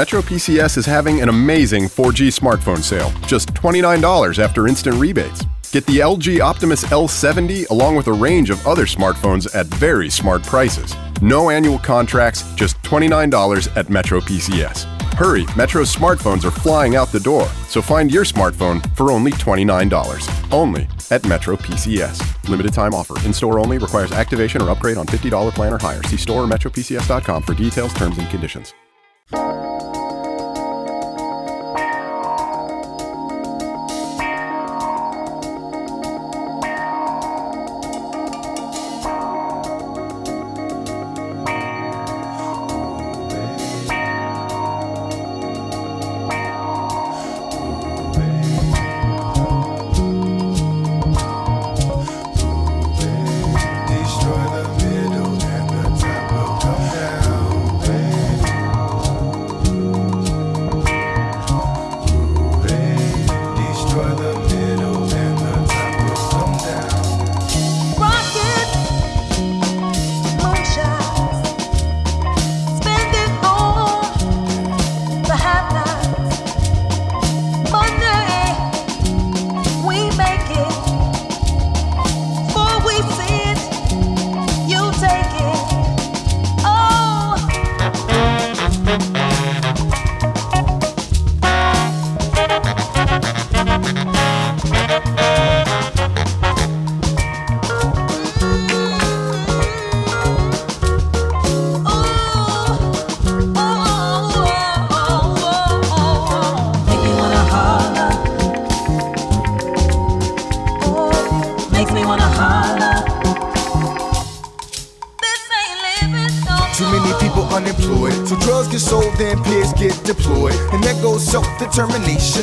Metro PCS is having an amazing 4G smartphone sale, just $29 after instant rebates. Get the LG Optimus L70 along with a range of other smartphones at very smart prices. No annual contracts, just $29 at Metro PCS. Hurry, Metro's smartphones are flying out the door, so find your smartphone for only $29. Only at Metro PCS. Limited time offer. In store only requires activation or upgrade on $50 plan or higher. See store or metropcs.com for details, terms, and conditions.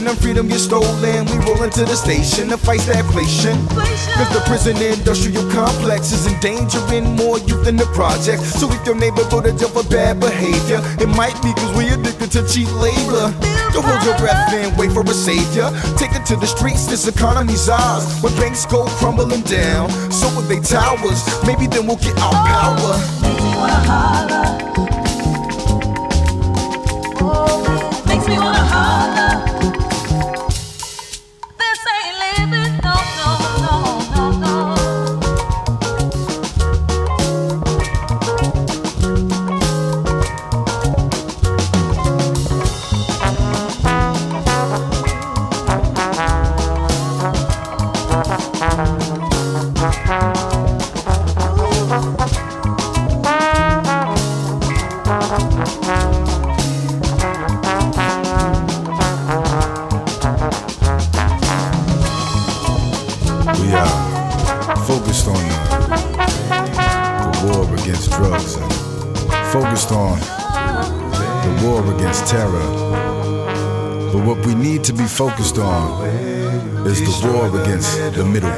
And freedom gets stolen. We roll into the station to fight stagflation. Cause the prison industrial complex is endangering more youth than the project. So if your neighbor go to jail for bad behavior, it might be cause we addicted to cheap labor. Don't hold your breath and wait for a savior. Take it to the streets, this economy's ours. When banks go crumbling down, so will they towers. Maybe then we'll get our power. Makes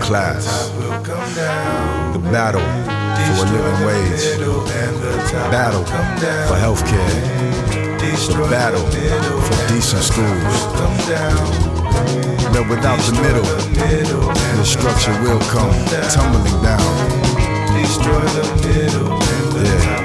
class. The battle for a living wage. Battle for health care. The battle for decent schools. But without the middle, the structure will come tumbling down. Destroy the middle Yeah.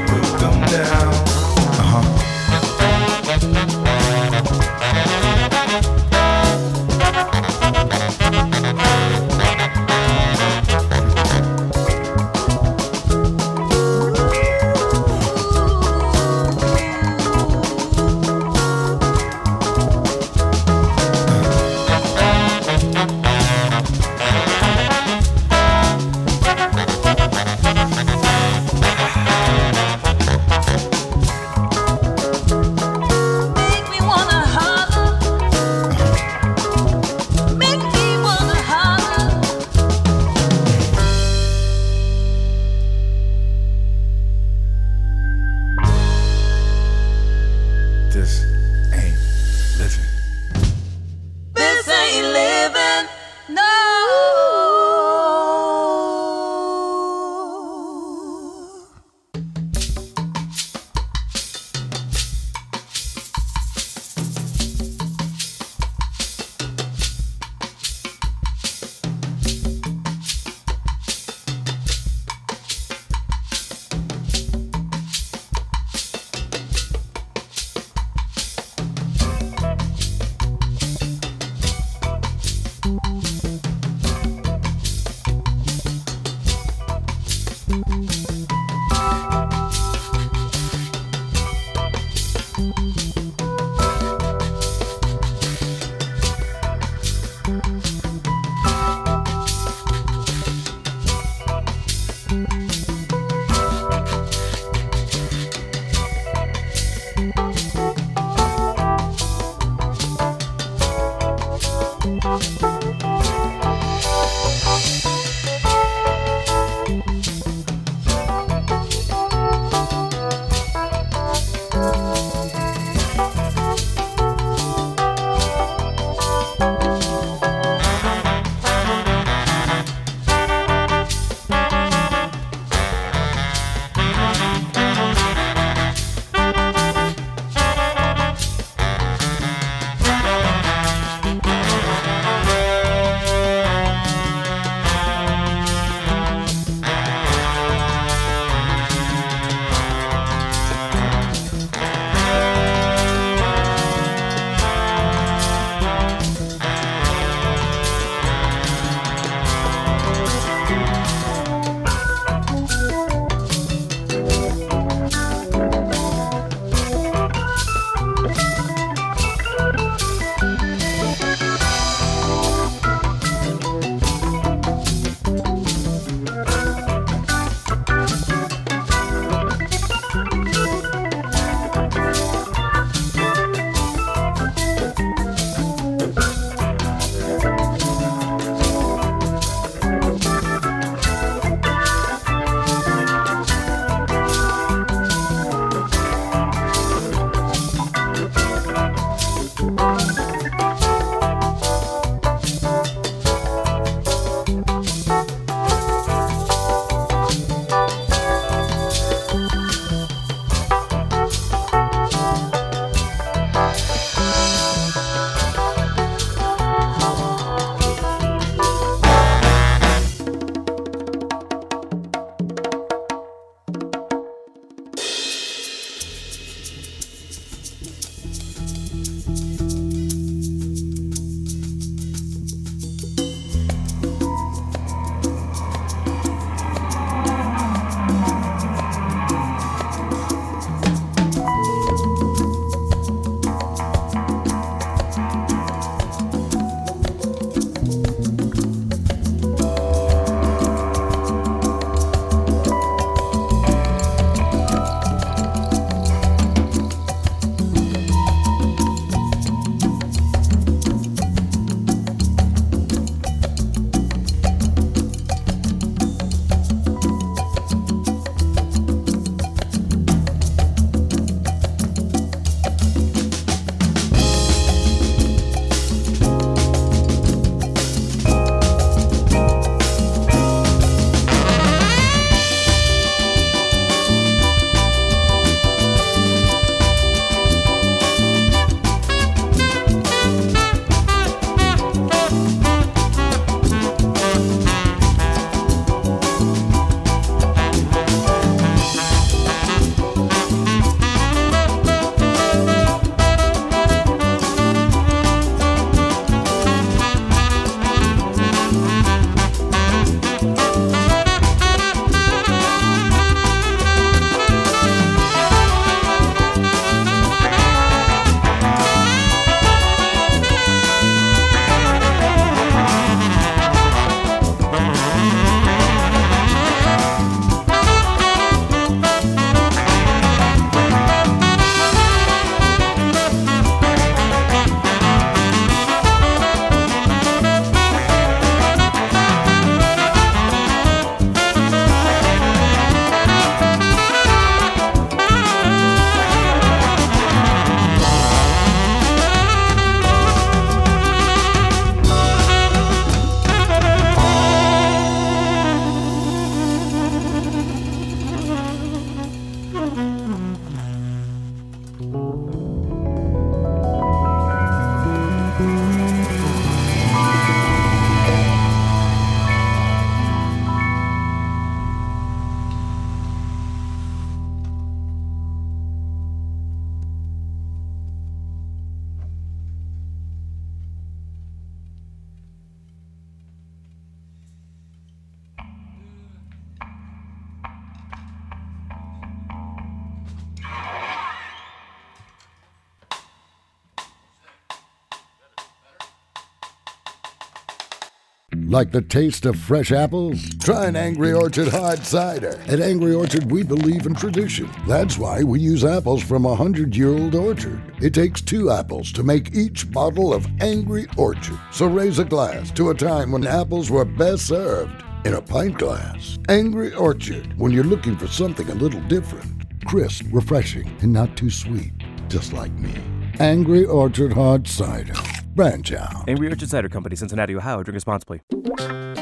Like the taste of fresh apples? Try an Angry Orchard hard cider. At Angry Orchard, we believe in tradition. That's why we use apples from a hundred year old orchard. It takes two apples to make each bottle of Angry Orchard. So raise a glass to a time when apples were best served in a pint glass. Angry Orchard, when you're looking for something a little different. Crisp, refreshing, and not too sweet. Just like me. Angry Orchard Hard Cider. Branch out. Angry Orchard Cider Company, Cincinnati, Ohio. Drink responsibly. From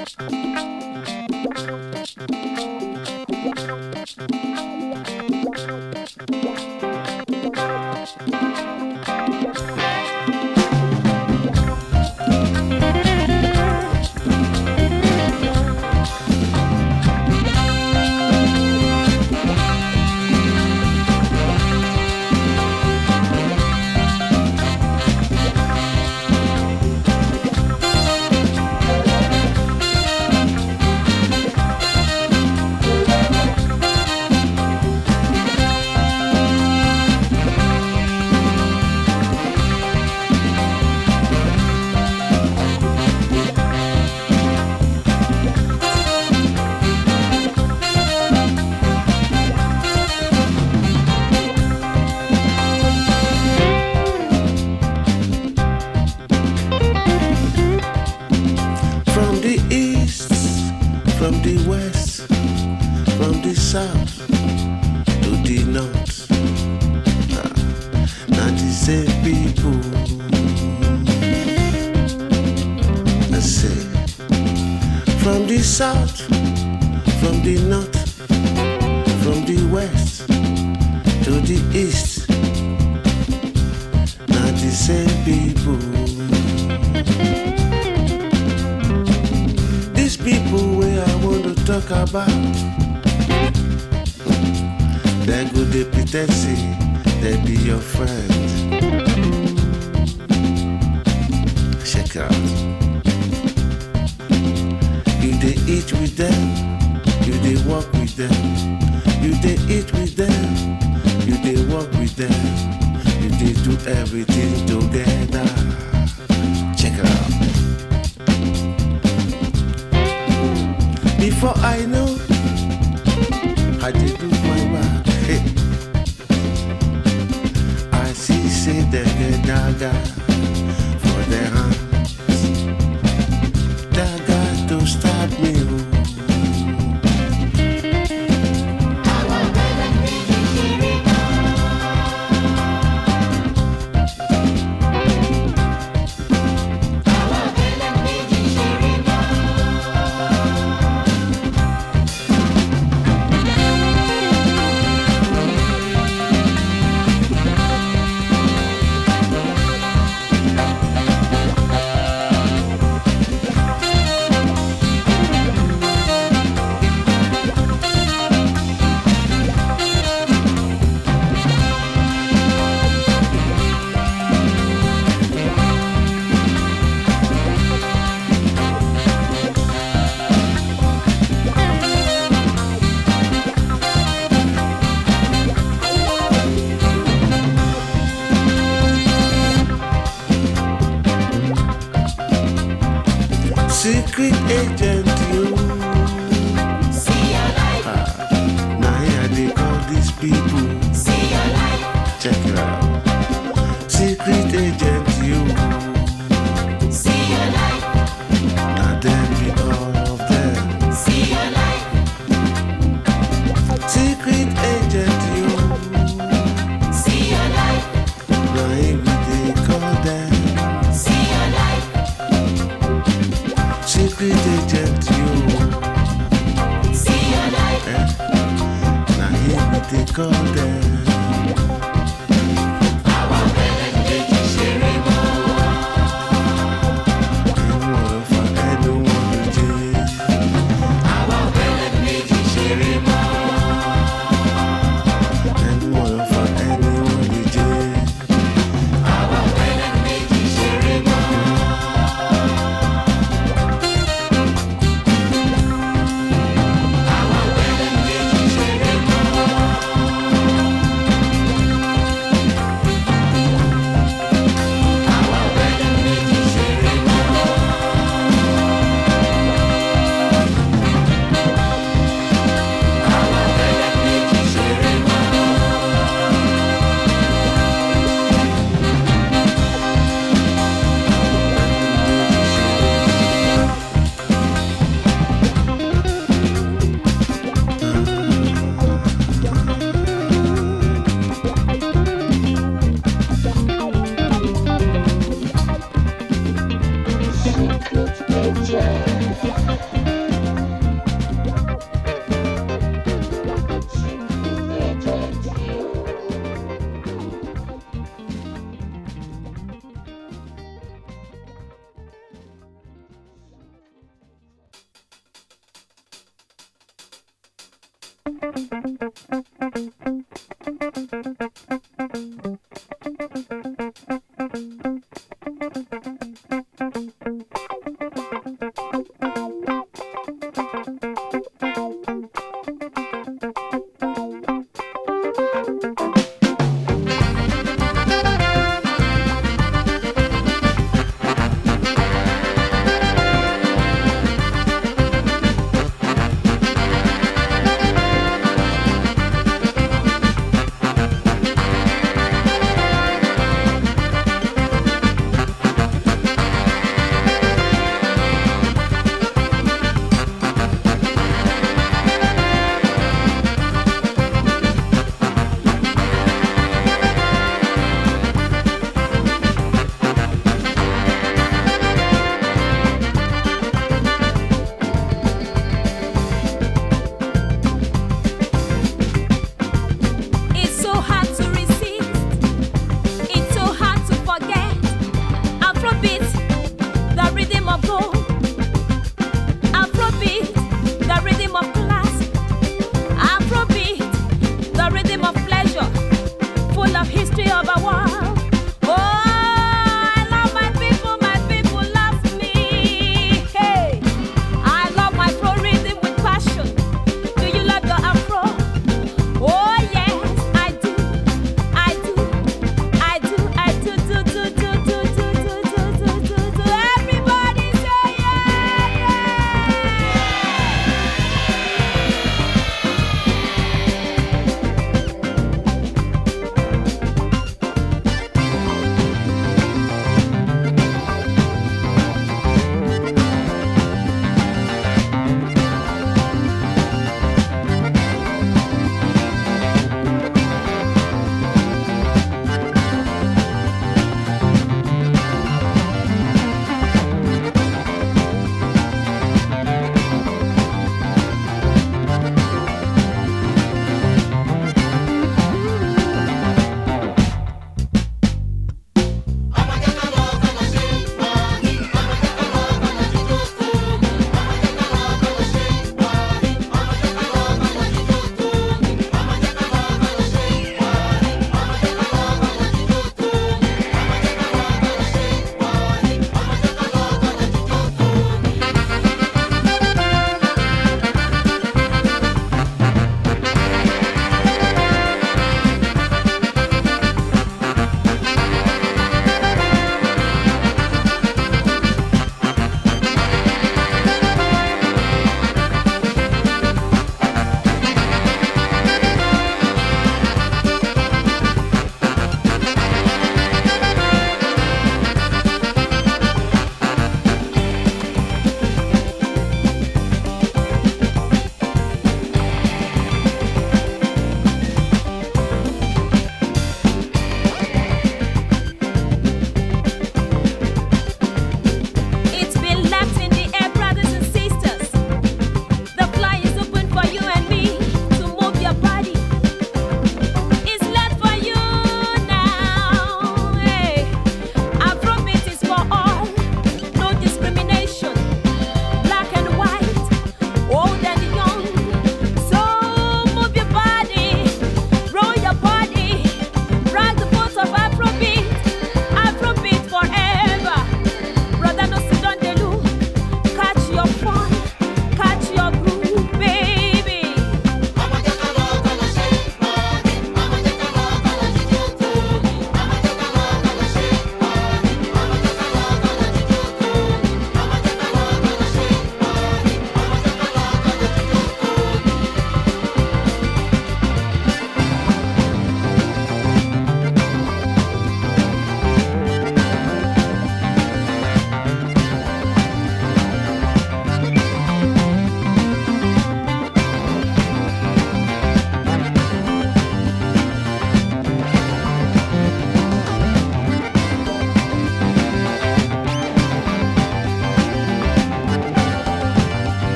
they go they pretend say they be your friend. Check out. You they eat with them, you they walk with them, you they eat with them, you they walk with them, you they do everything together. Check out. Before I know, I did do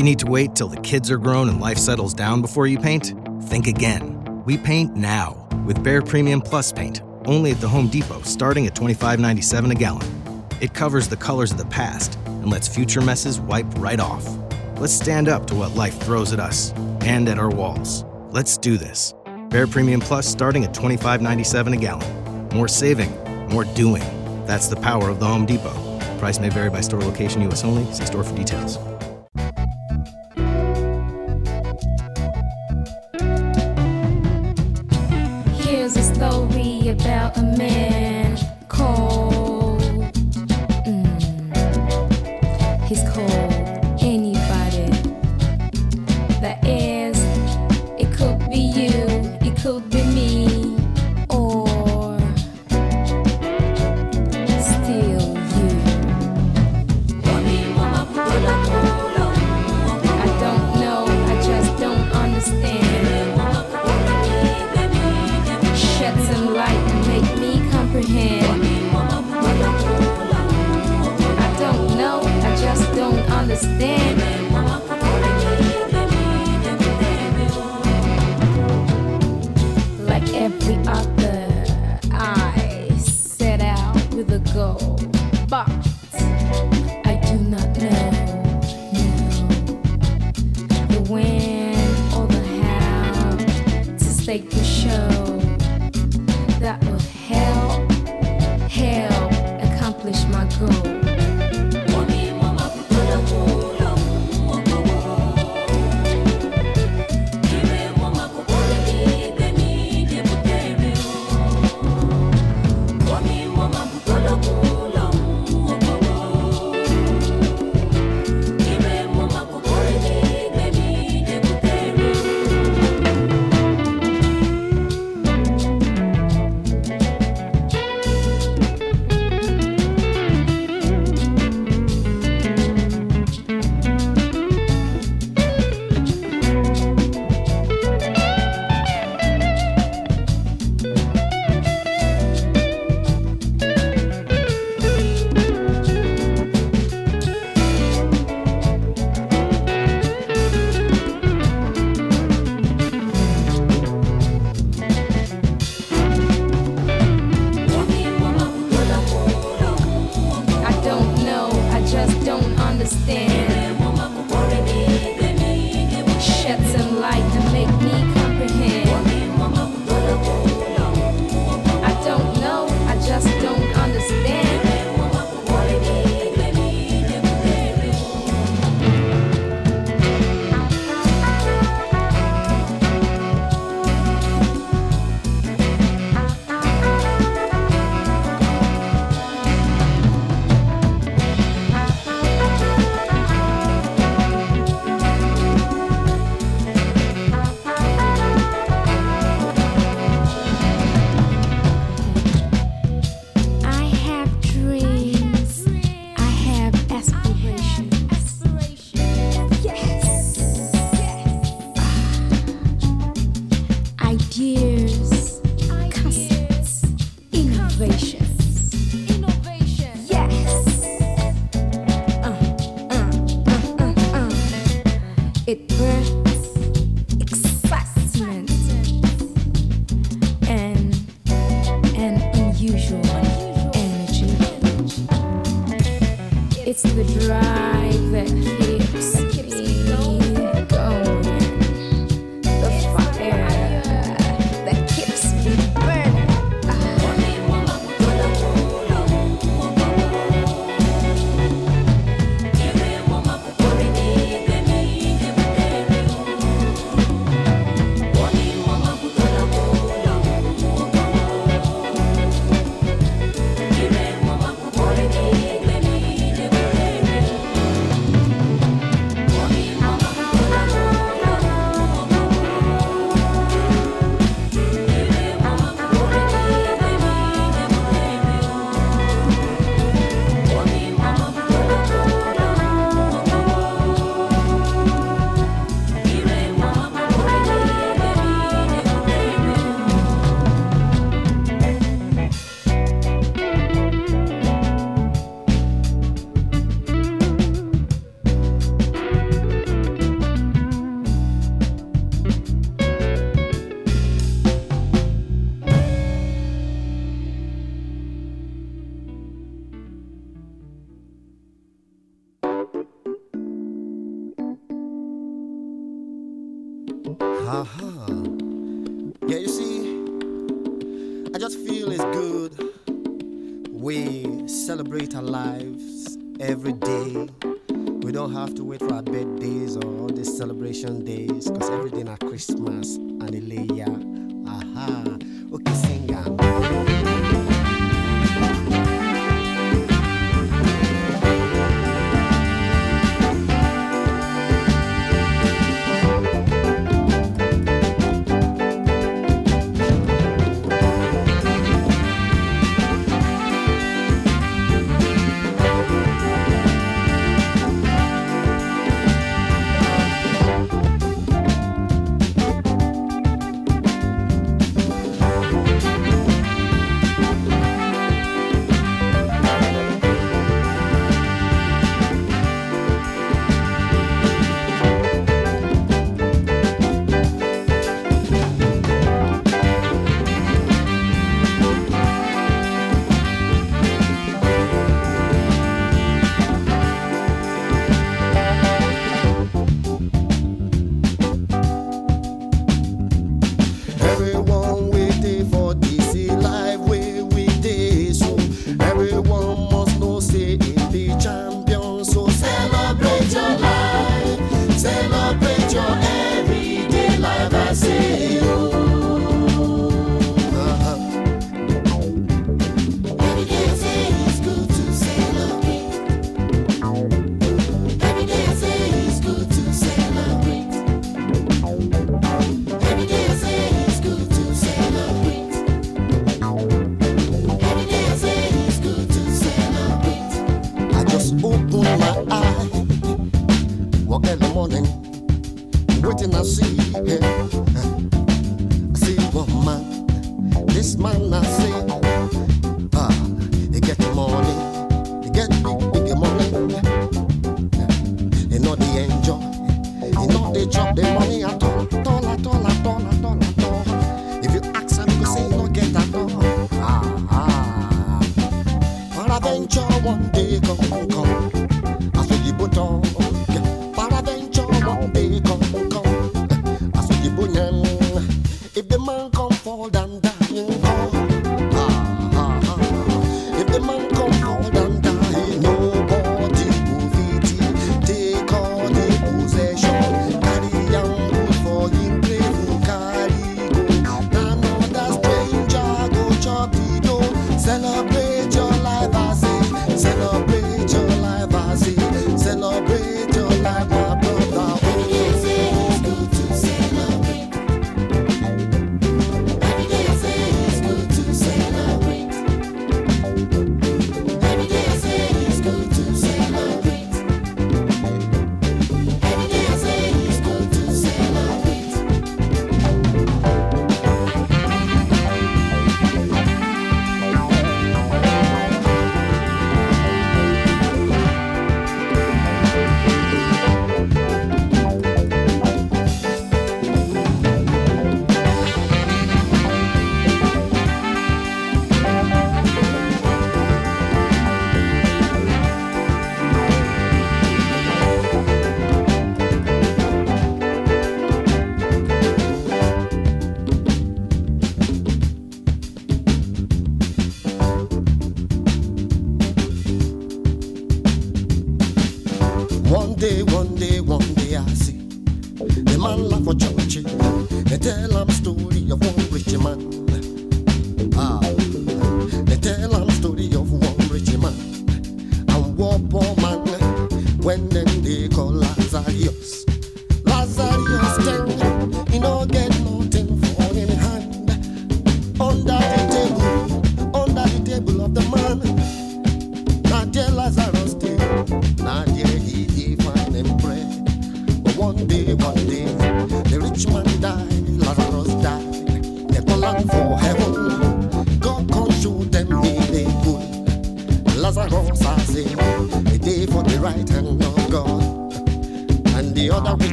you need to wait till the kids are grown and life settles down before you paint? Think again. We paint now with Behr Premium Plus paint, only at the Home Depot, starting at $25.97 a gallon. It covers the colors of the past and lets future messes wipe right off. Let's stand up to what life throws at us and at our walls. Let's do this. Behr Premium Plus starting at $25.97 a gallon. More saving, more doing. That's the power of the Home Depot. Price may vary by store location, U.S. only. See store for details.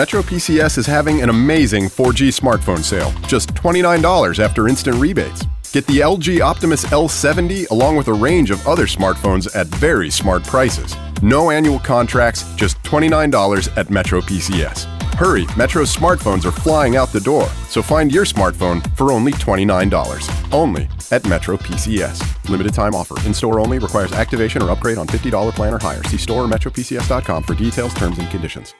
Metro PCS is having an amazing 4G smartphone sale, just $29 after instant rebates. Get the LG Optimus L70 along with a range of other smartphones at very smart prices. No annual contracts, just $29 at Metro PCS. Hurry, Metro's smartphones are flying out the door, so find your smartphone for only $29. Only at Metro PCS. Limited time offer. In store only requires activation or upgrade on $50 plan or higher. See store or metropcs.com for details, terms, and conditions.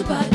everybody.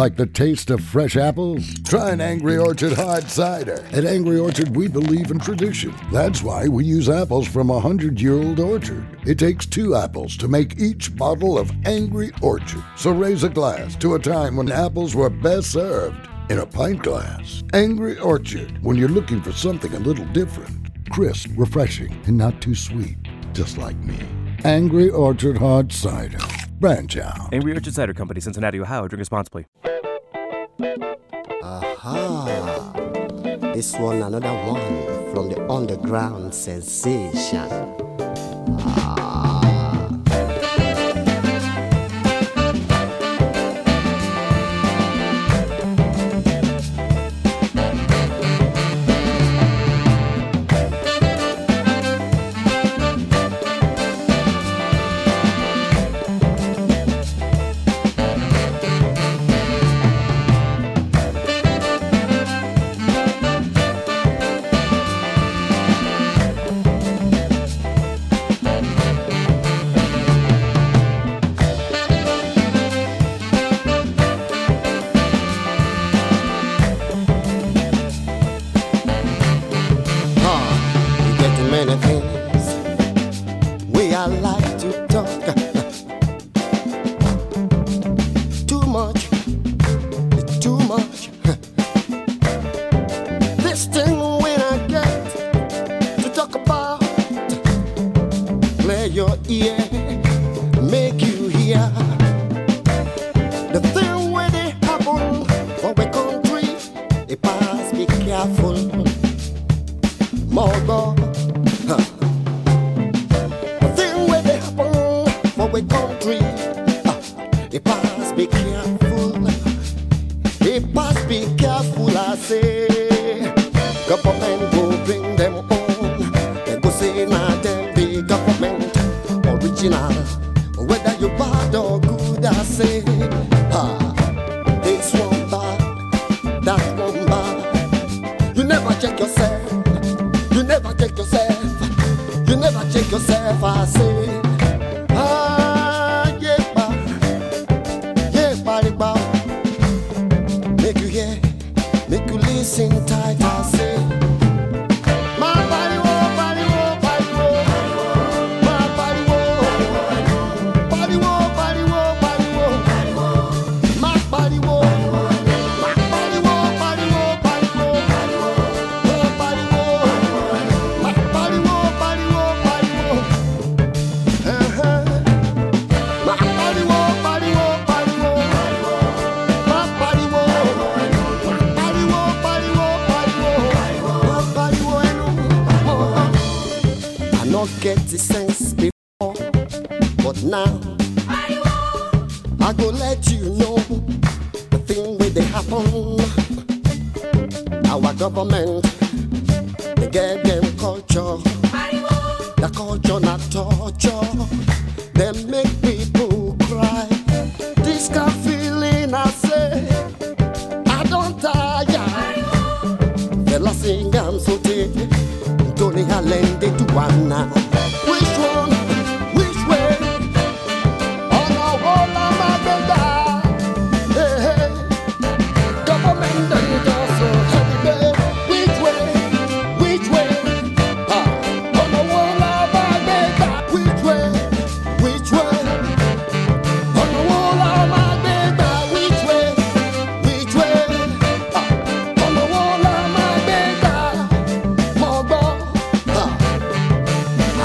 Like the taste of fresh apples? Try an Angry Orchard hard cider. At Angry Orchard, we believe in tradition. That's why we use apples from a hundred year old orchard. It takes two apples to make each bottle of Angry Orchard. So raise a glass to a time when apples were best served in a pint glass. Angry Orchard, when you're looking for something a little different, crisp, refreshing, and not too sweet, just like me. Angry Orchard Hard Cider. Branch out. Angry Orchard Cider Company, Cincinnati, Ohio. Drink responsibly. This one another one from the underground sensation.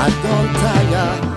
I don't tire.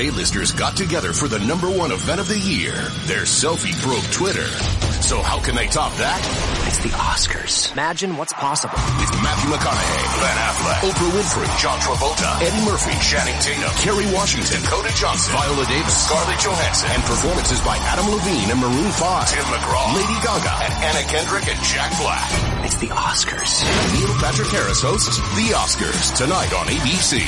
A-listers got together for the number one event of the year. Their selfie broke Twitter. So how can they top that? It's the Oscars. Imagine what's possible. With Matthew McConaughey, Ben Affleck, Oprah Winfrey, John Travolta, Eddie Murphy, Channing Tatum, Kerry Washington, Dakota Johnson, Viola Davis, Scarlett Johansson, and performances by Adam Levine and Maroon 5, Tim McGraw, Lady Gaga, and Anna Kendrick and Jack Black. It's the Oscars. Neil Patrick Harris hosts The Oscars tonight on ABC.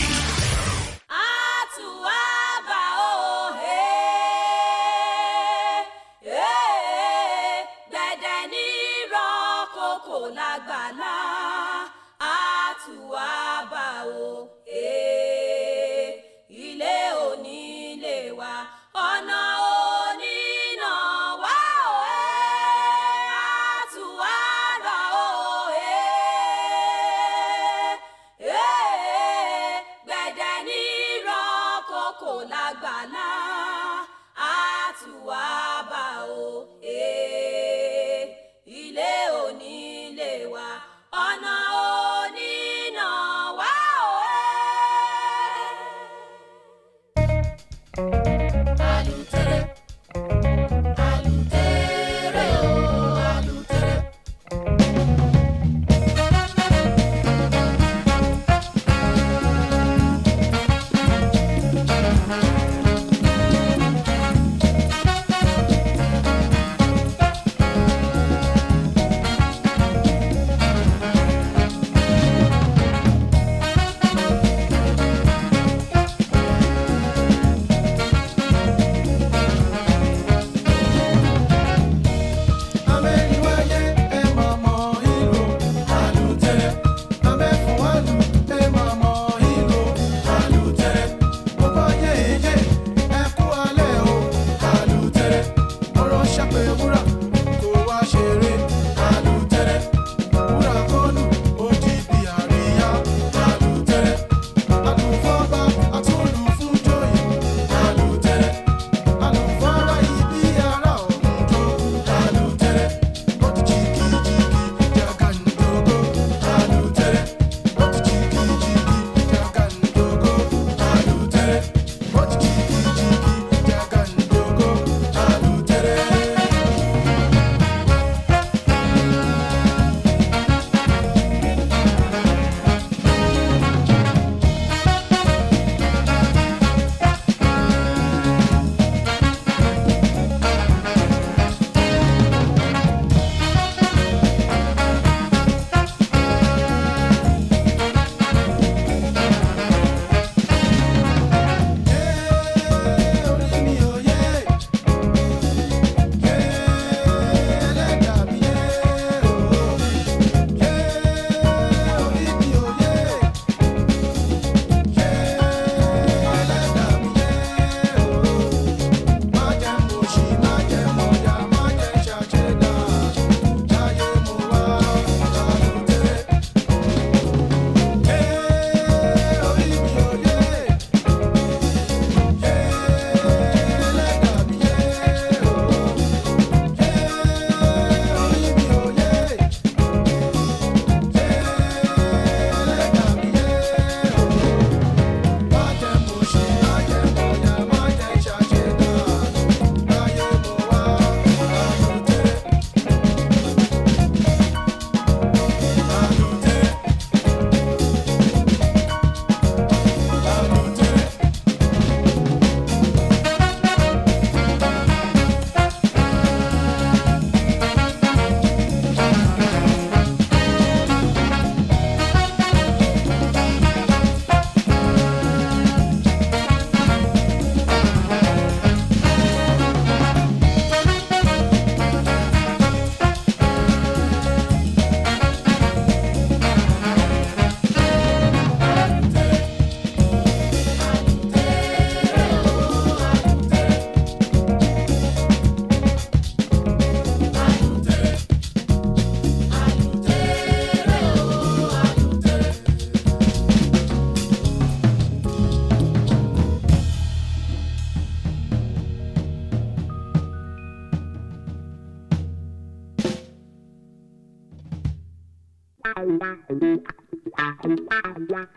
Thank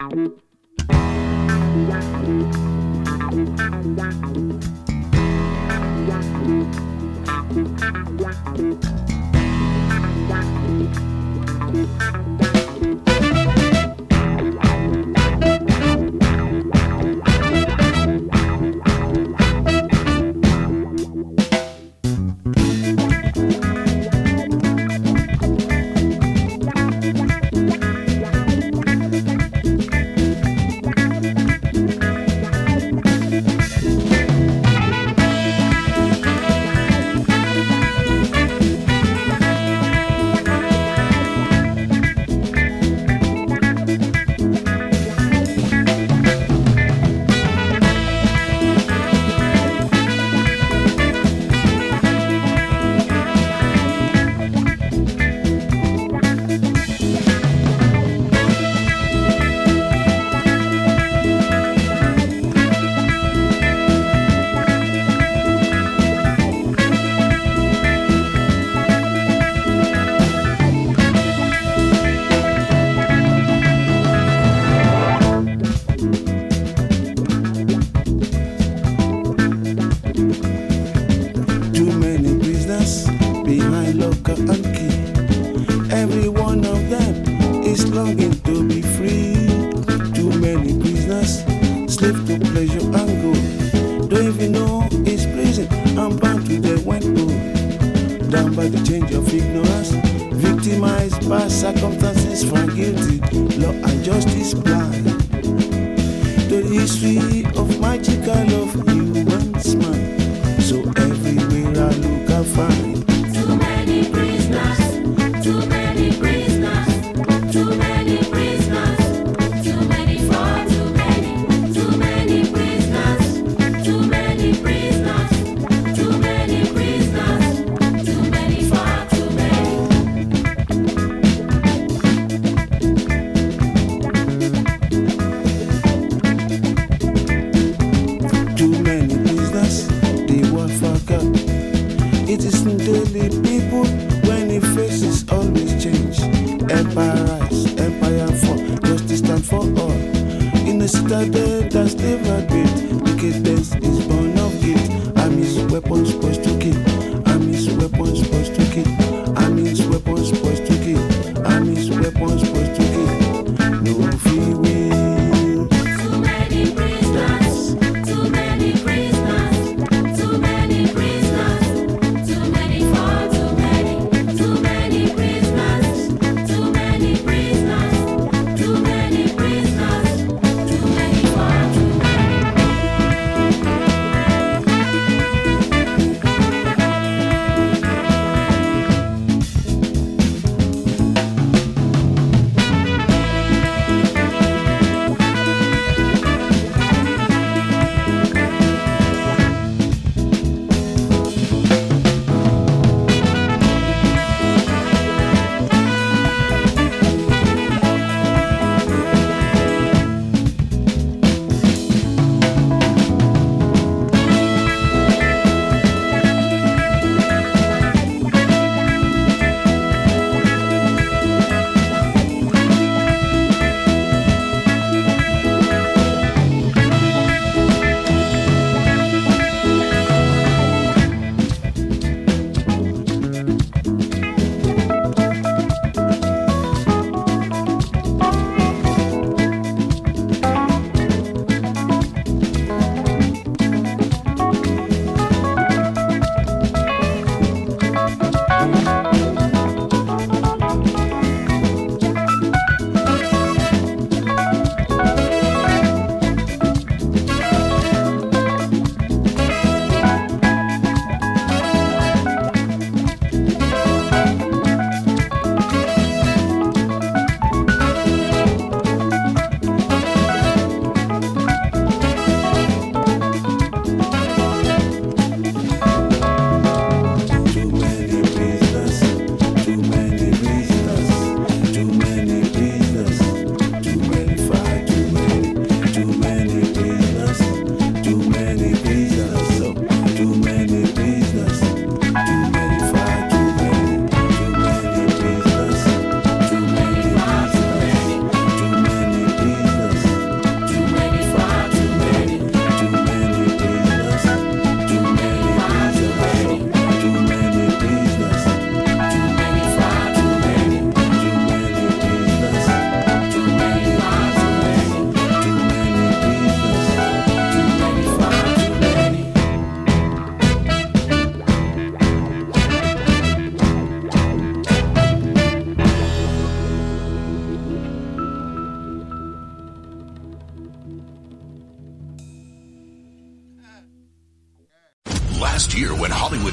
you.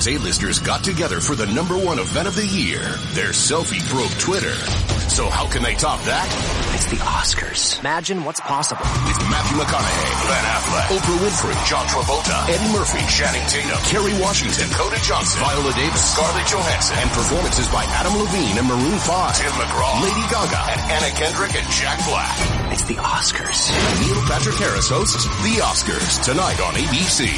Hollywood's A-listers got together for the number one event of the year, their selfie broke Twitter. So how can they top that? It's the Oscars. Imagine what's possible. With Matthew McConaughey, Ben Affleck, Oprah Winfrey, John Travolta, Eddie Murphy, Channing Tatum, Kerry Washington, Dakota Johnson, Viola Davis, Scarlett Johansson, and performances by Adam Levine and Maroon 5, Tim McGraw, Lady Gaga, and Anna Kendrick and Jack Black. It's the Oscars. Neil Patrick Harris hosts The Oscars tonight on ABC.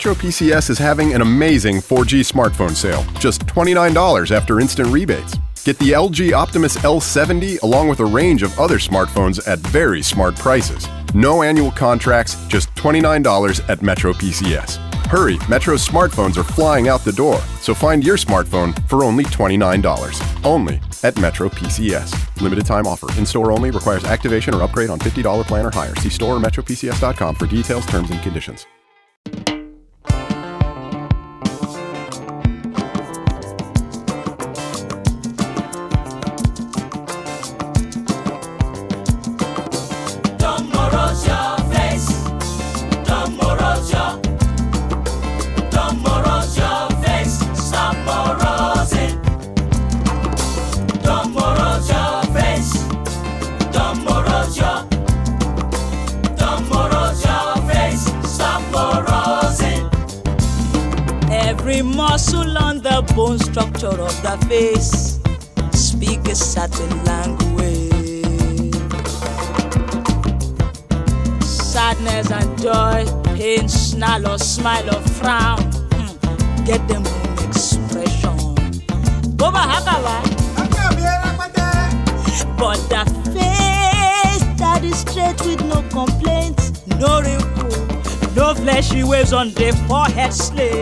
MetroPCS is having an amazing 4G smartphone sale, just $29 after instant rebates. Get the LG Optimus L70 along with a range of other smartphones at very smart prices. No annual contracts, just $29 at MetroPCS. Hurry, Metro's smartphones are flying out the door, so find your smartphone for only $29. Only at MetroPCS. Limited time offer. In store only requires activation or upgrade on $50 plan or higher. See store or metropcs.com for details, terms, and conditions. sleep.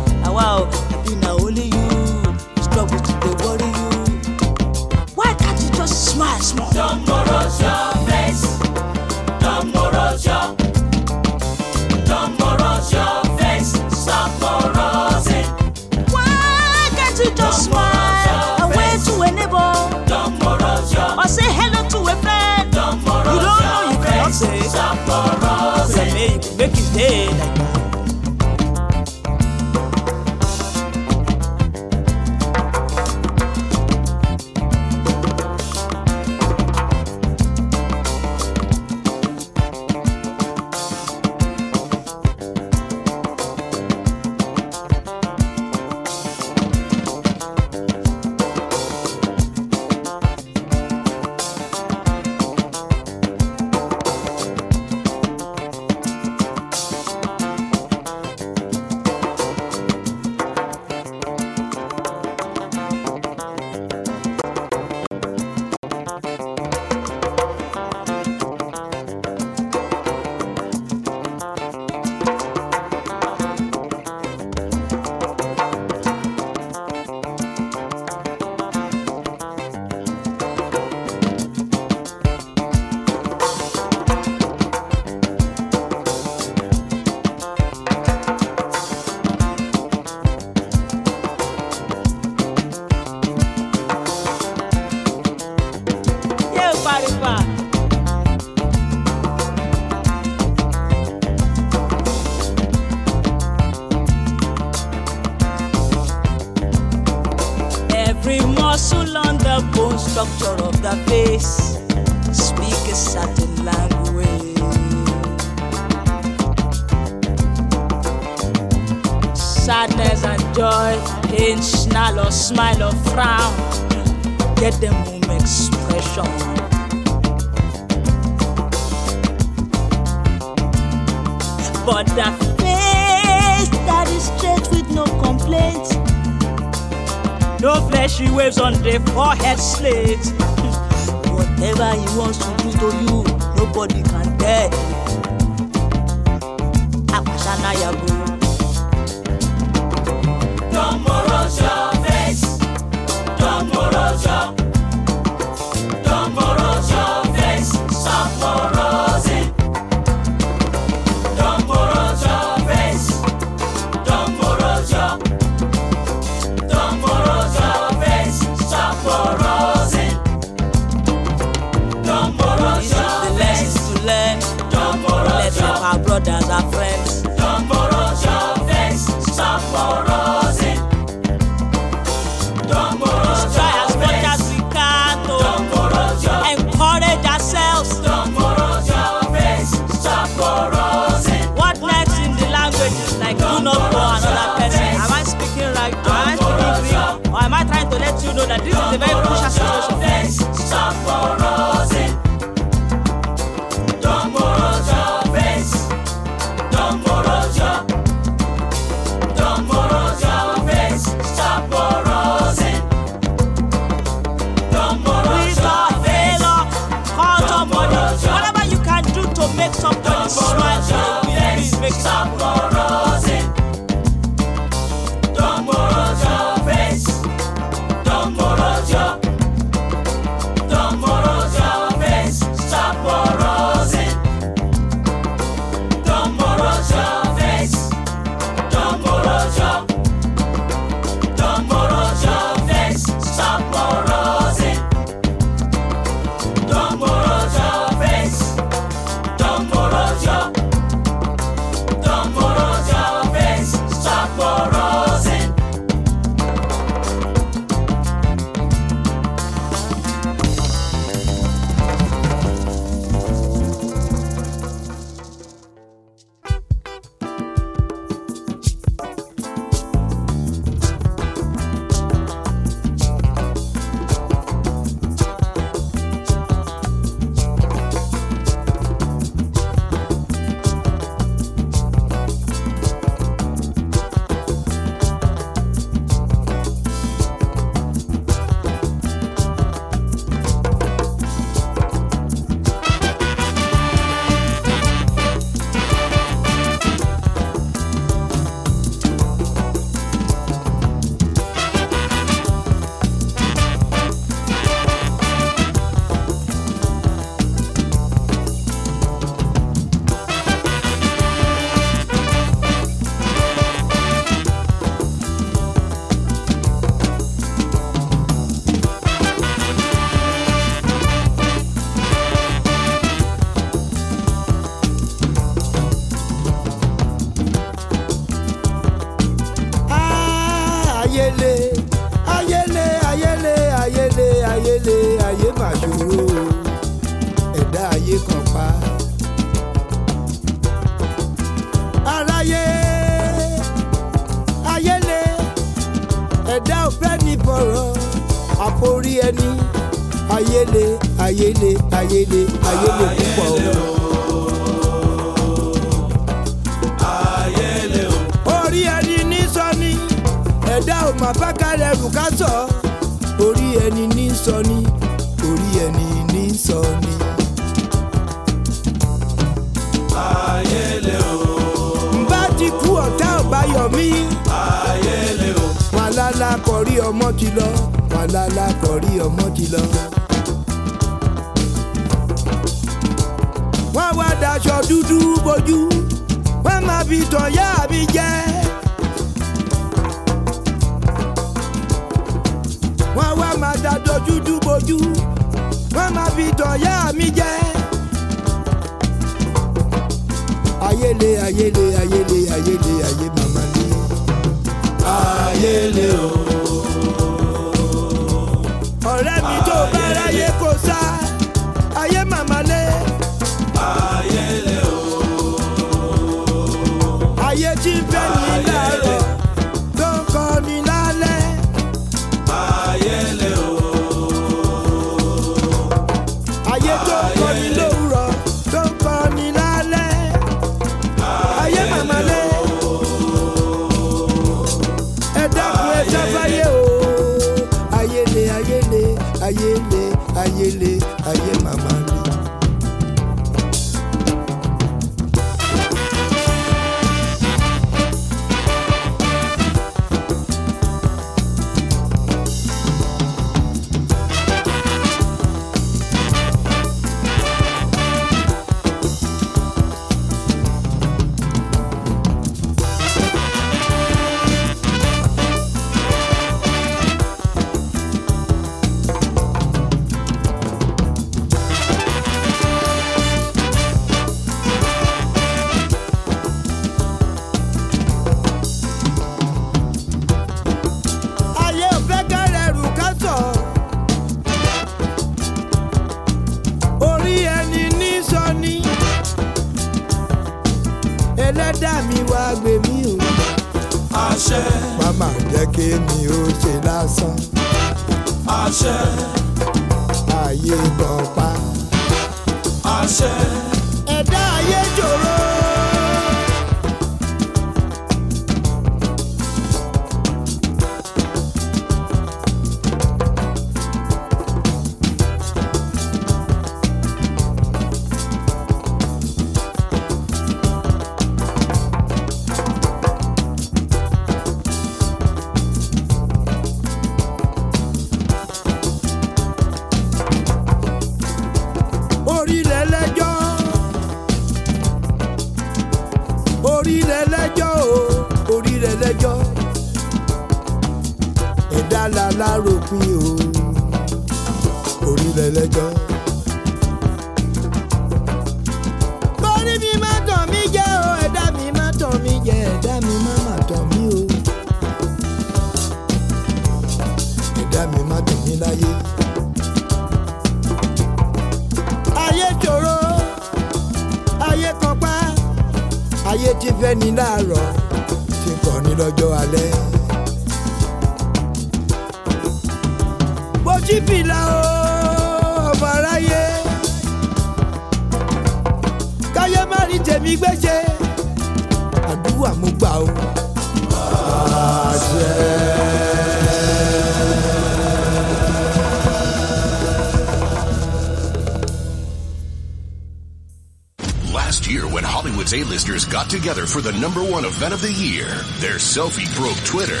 together for the number one event of the year. Their selfie broke Twitter.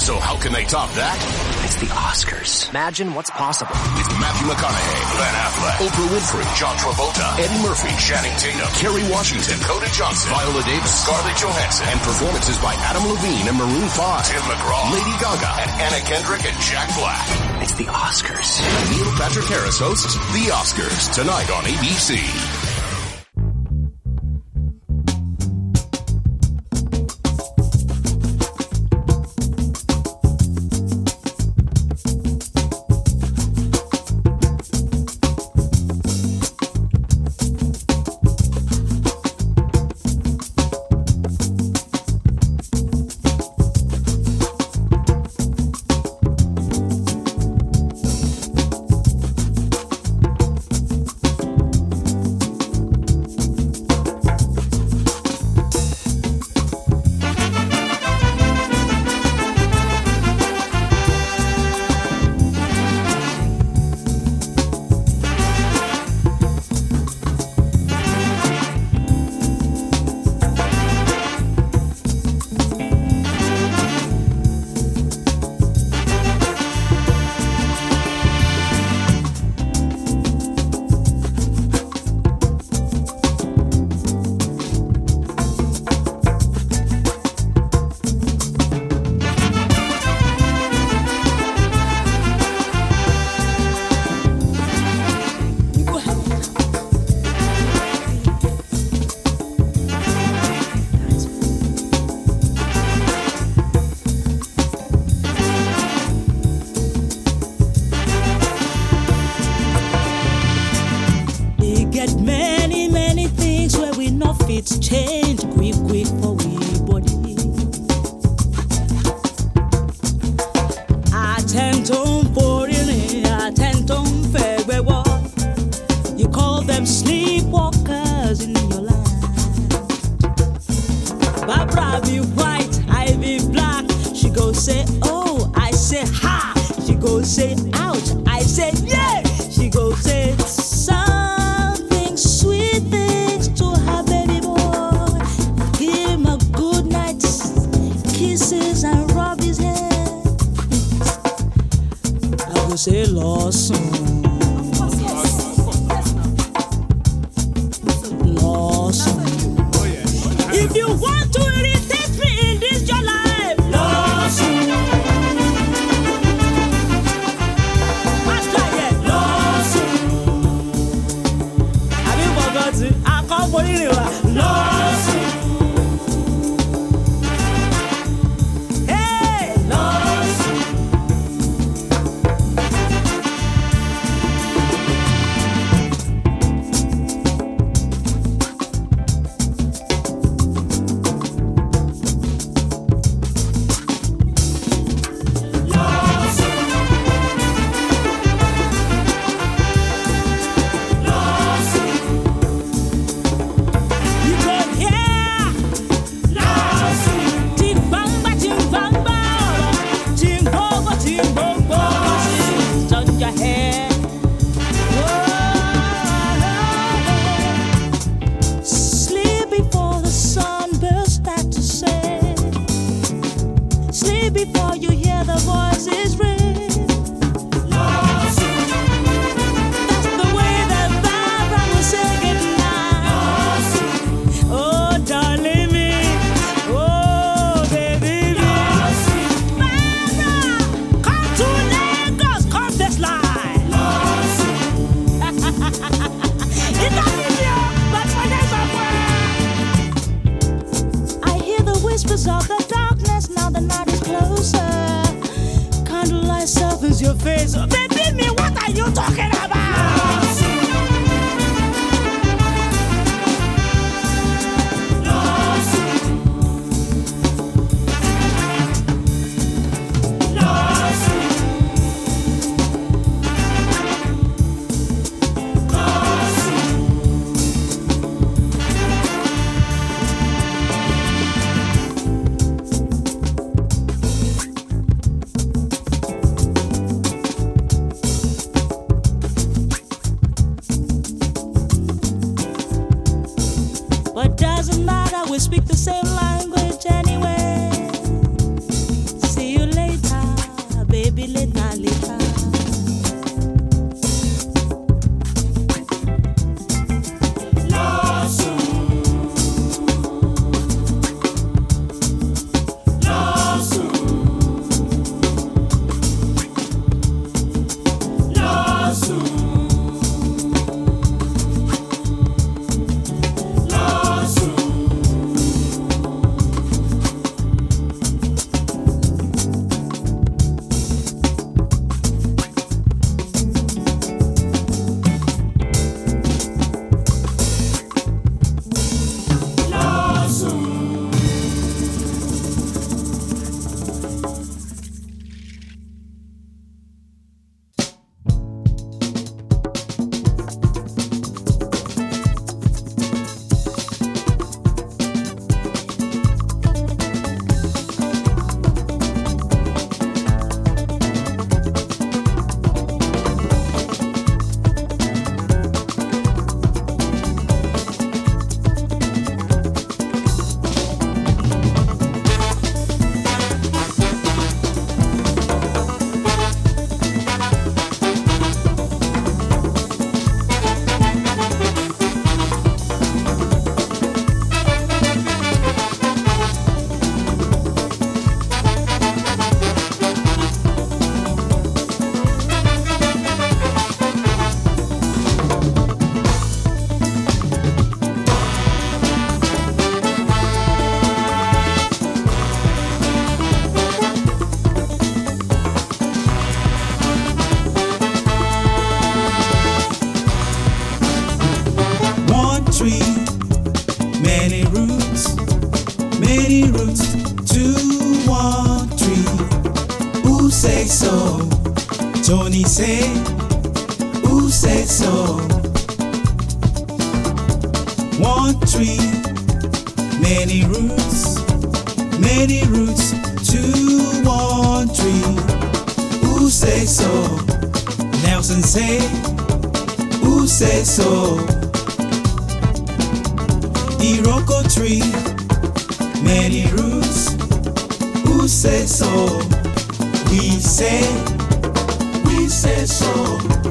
So how can they top that? It's the Oscars. Imagine what's possible. With Matthew McConaughey, Ben Affleck, Oprah Winfrey, John Travolta, Eddie Murphy, Channing Tatum, Kerry Washington, Dakota Johnson, Viola Davis, Scarlett Johansson, and performances by Adam Levine and Maroon 5, Tim McGraw, Lady Gaga, and Anna Kendrick and Jack Black. It's the Oscars. Neil Patrick Harris hosts The Oscars tonight on ABC. Tony say, Who said so? One tree, many roots, many roots to one tree. Who said so? Nelson say, Who said so? Iroko tree, many roots. Who said so? We say soul.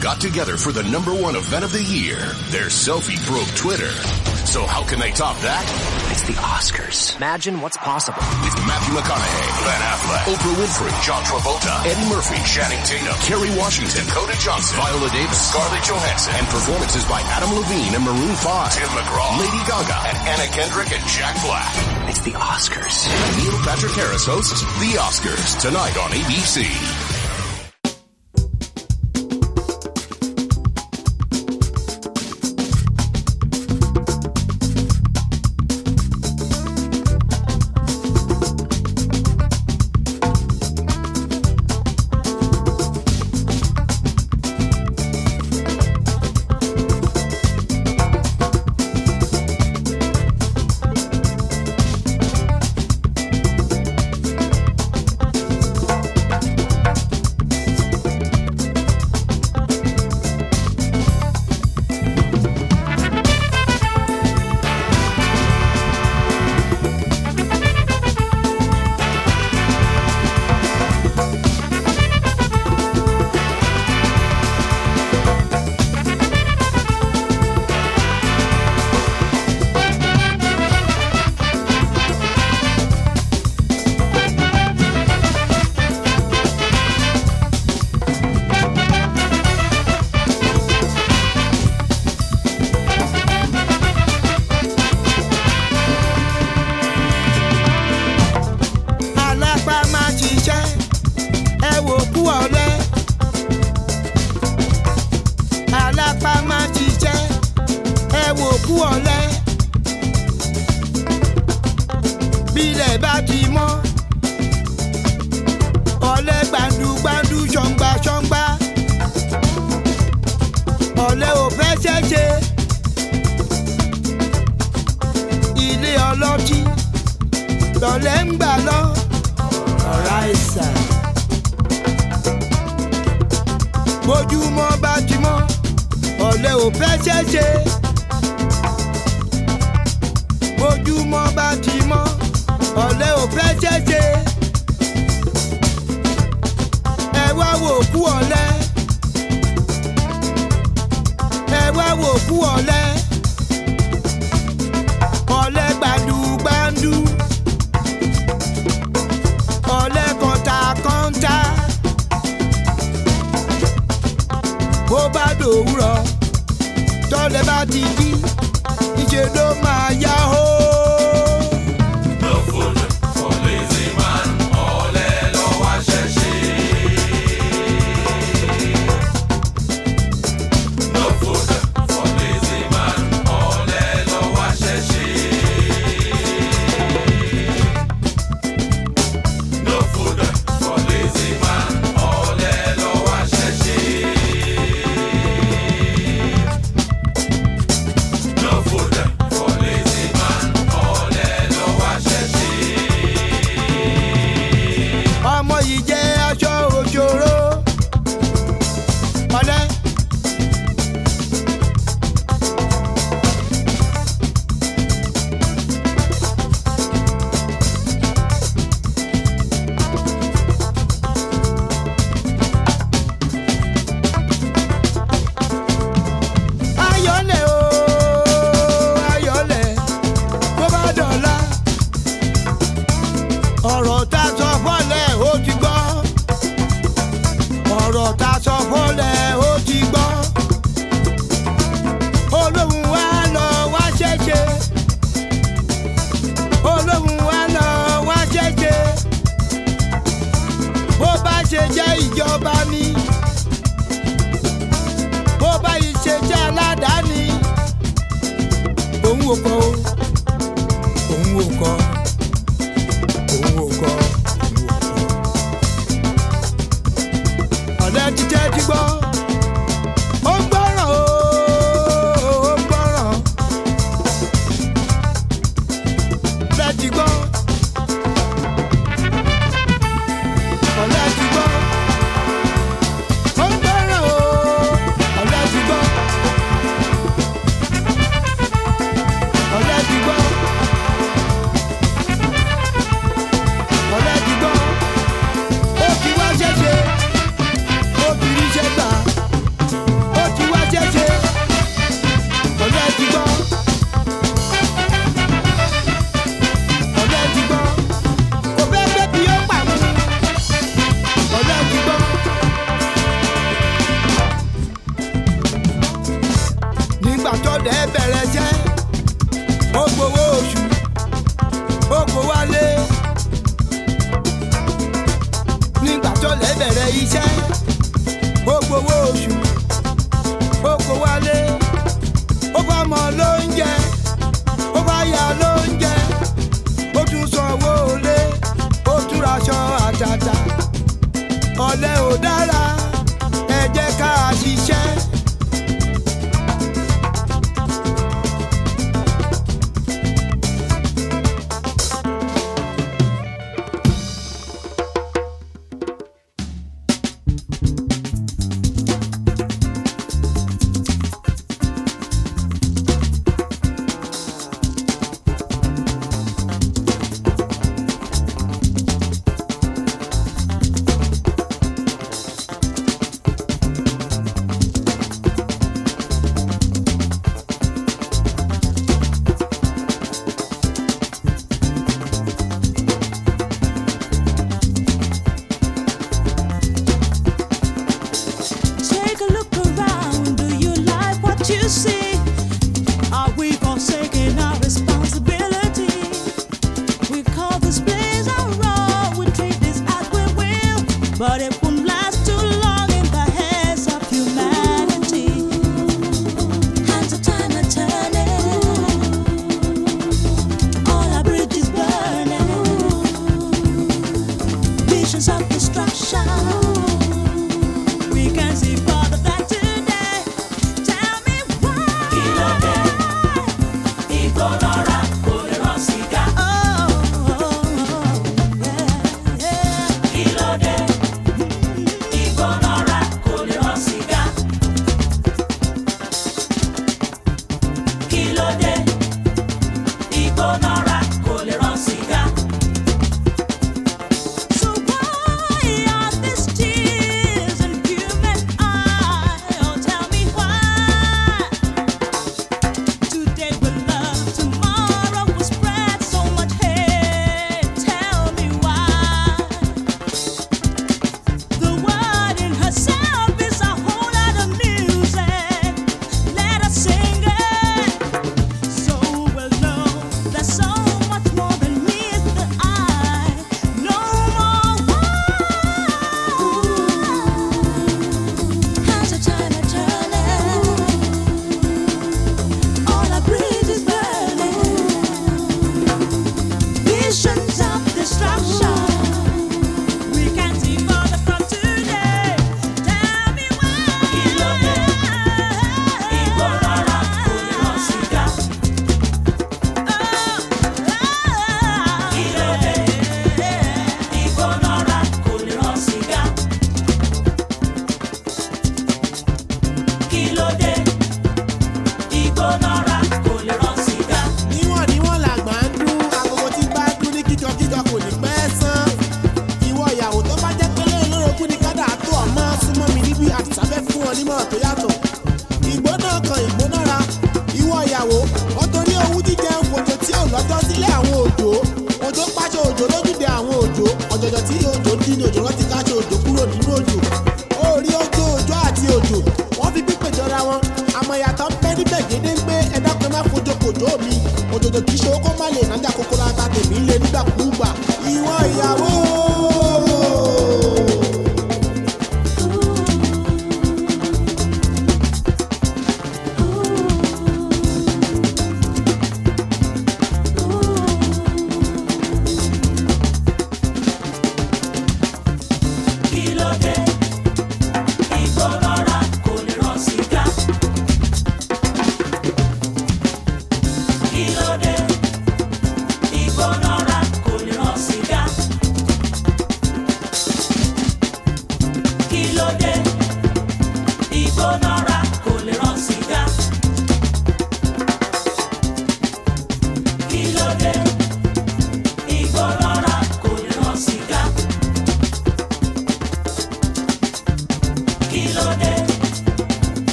got together for the number one event of the year. Their selfie broke Twitter. So how can they top that? It's the Oscars. Imagine what's possible. With Matthew McConaughey, Ben Affleck, Oprah Winfrey, John Travolta, Eddie Murphy, Channing Tatum, Kerry Washington, Dakota Johnson, Viola Davis, Scarlett Johansson, and performances by Adam Levine and Maroon 5, Tim McGraw, Lady Gaga, and Anna Kendrick and Jack Black. It's the Oscars. Neil Patrick Harris hosts The Oscars tonight on ABC.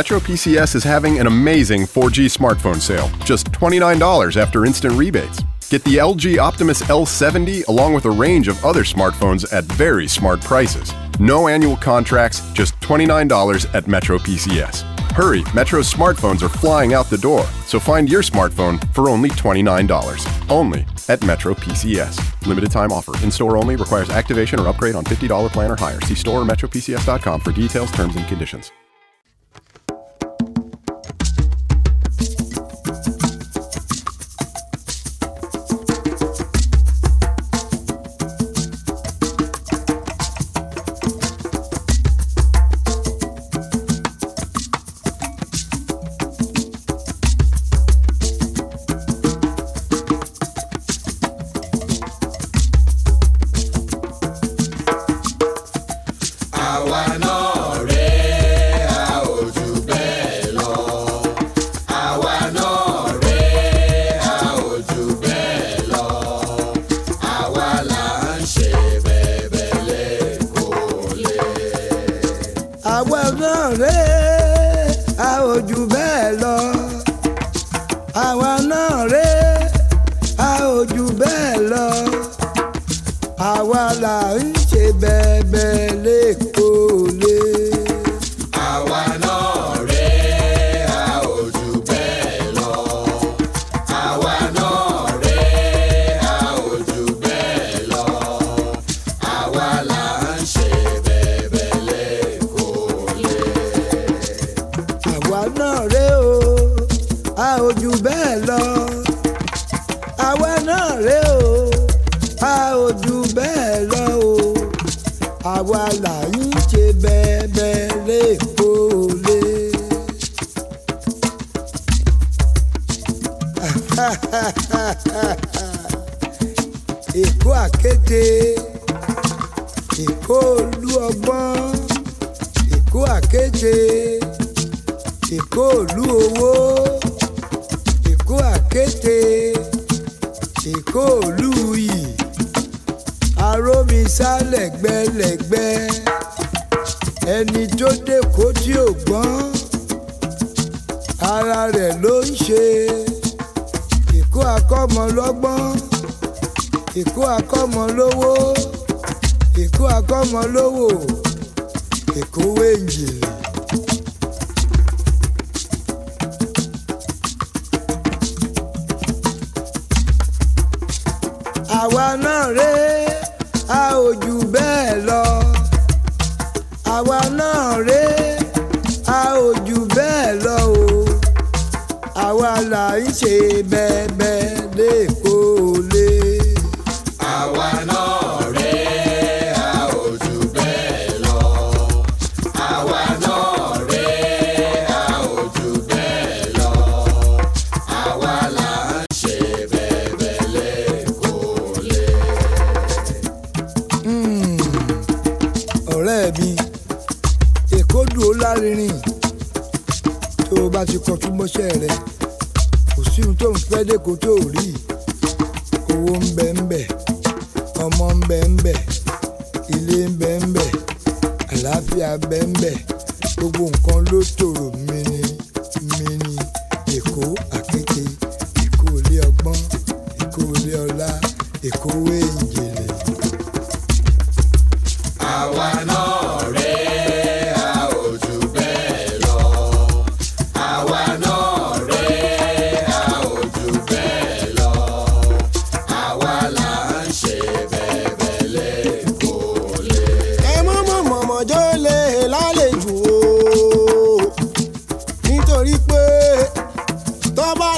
MetroPCS is having an amazing 4G smartphone sale, just $29 after instant rebates. Get the LG Optimus L70 along with a range of other smartphones at very smart prices. No annual contracts, just $29 at MetroPCS. Hurry, Metro's smartphones are flying out the door, so find your smartphone for only $29. Only at MetroPCS. Limited time offer. In store only requires activation or upgrade on $50 plan or higher. See store or metropcs.com for details, terms, and conditions.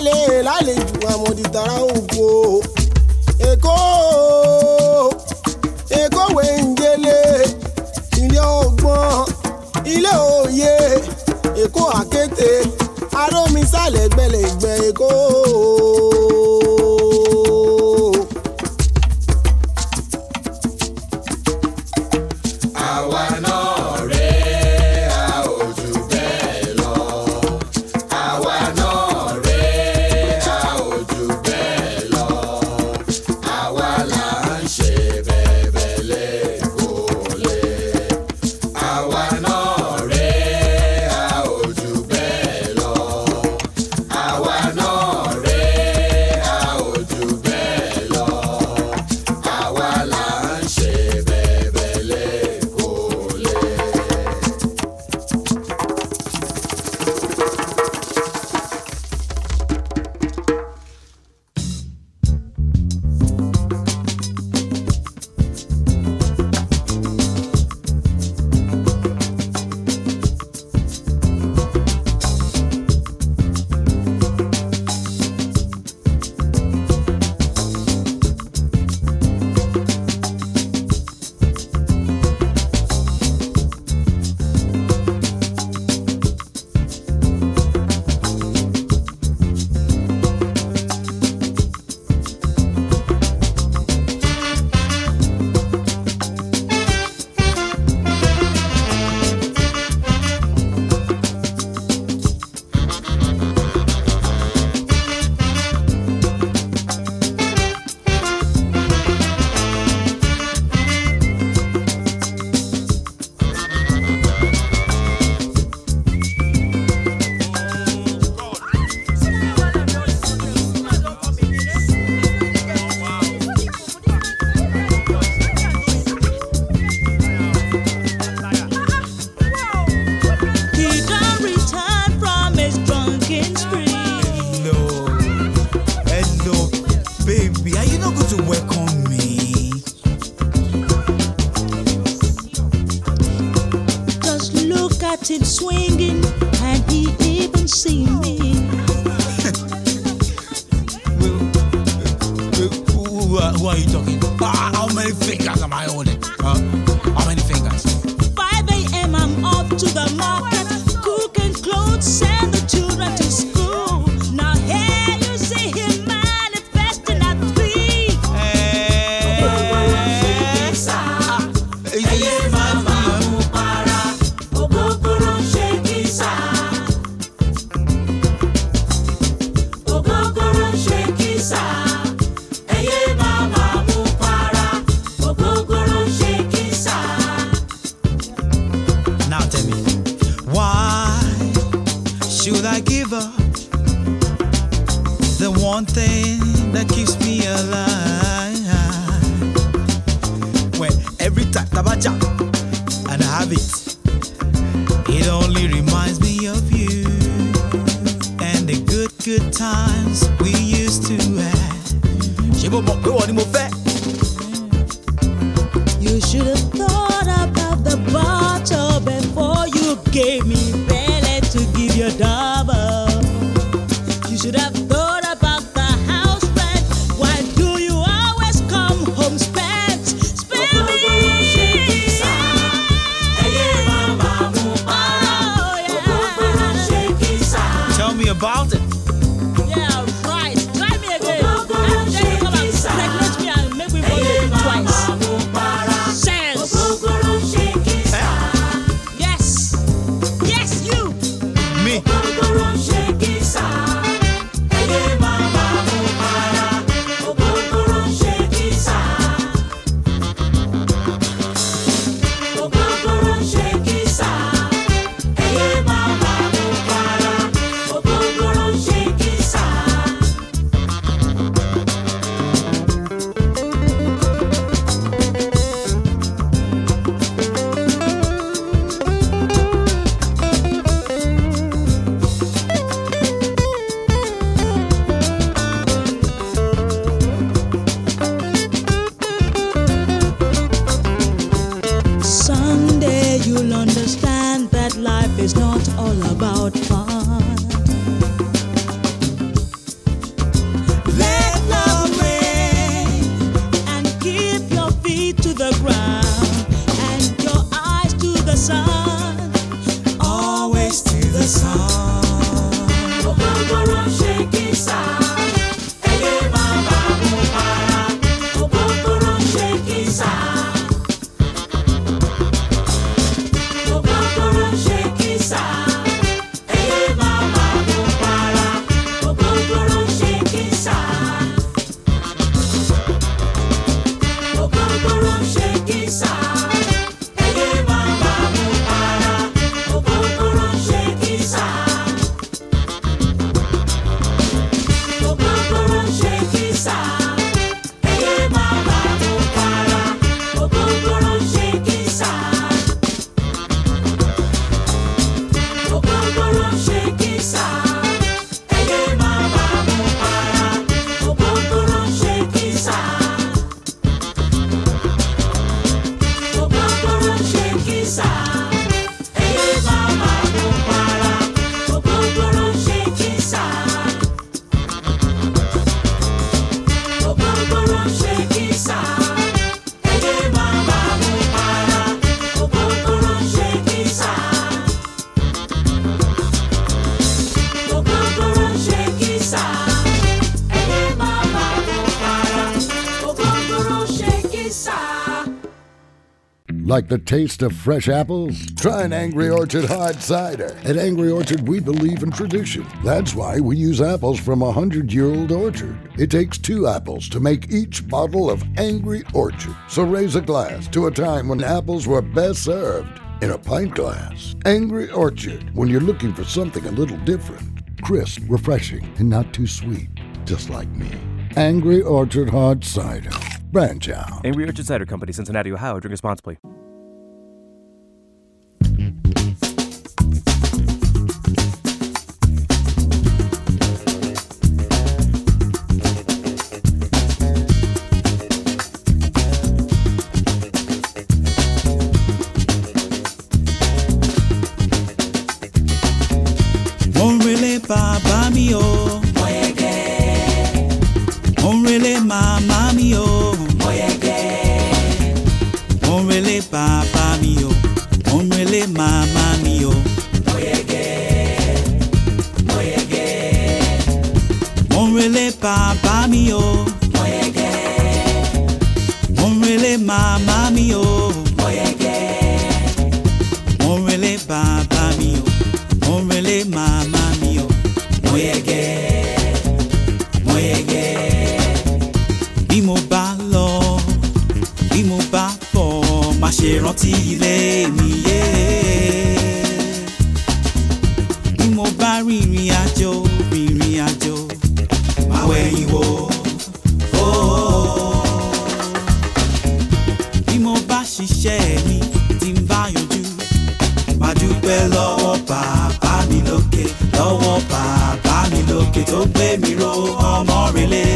lálẹ́ lálejò àmọ̀dìtara ògbó èkó èkó wẹ̀ǹjẹ̀lẹ̀ ilé ọgbọ́n ilé òye èkó àkété arómi sálẹ̀ gbẹlẹ̀gbẹ̀ èkó. Like the taste of fresh apples? Try an Angry Orchard hard cider. At Angry Orchard, we believe in tradition. That's why we use apples from a hundred year old orchard. It takes two apples to make each bottle of Angry Orchard. So raise a glass to a time when apples were best served in a pint glass. Angry Orchard, when you're looking for something a little different, crisp, refreshing, and not too sweet, just like me. Angry Orchard Hard Cider. Branch out. Angry Orchard Cider Company, Cincinnati, Ohio. Drink responsibly. Relé bàbá mi o. ń relé màmá mi o. ń relé bàbá mi o. relé màmá mi o. mo yege. bí mo bá lọ bí mo bá bọ̀ má ṣe rántí ilé mi yé. bí mo bá rìnrìn àjò rìnrìn àjò wẹ̀yìn wò. Oh. bí mo bá ṣiṣẹ́ mi tí ń bá yanjú má dúpẹ́ lọ́wọ́ bàbá mi lókè lọ́wọ́ bàbá mi lókè tó gbé mi ro ọmọ relé.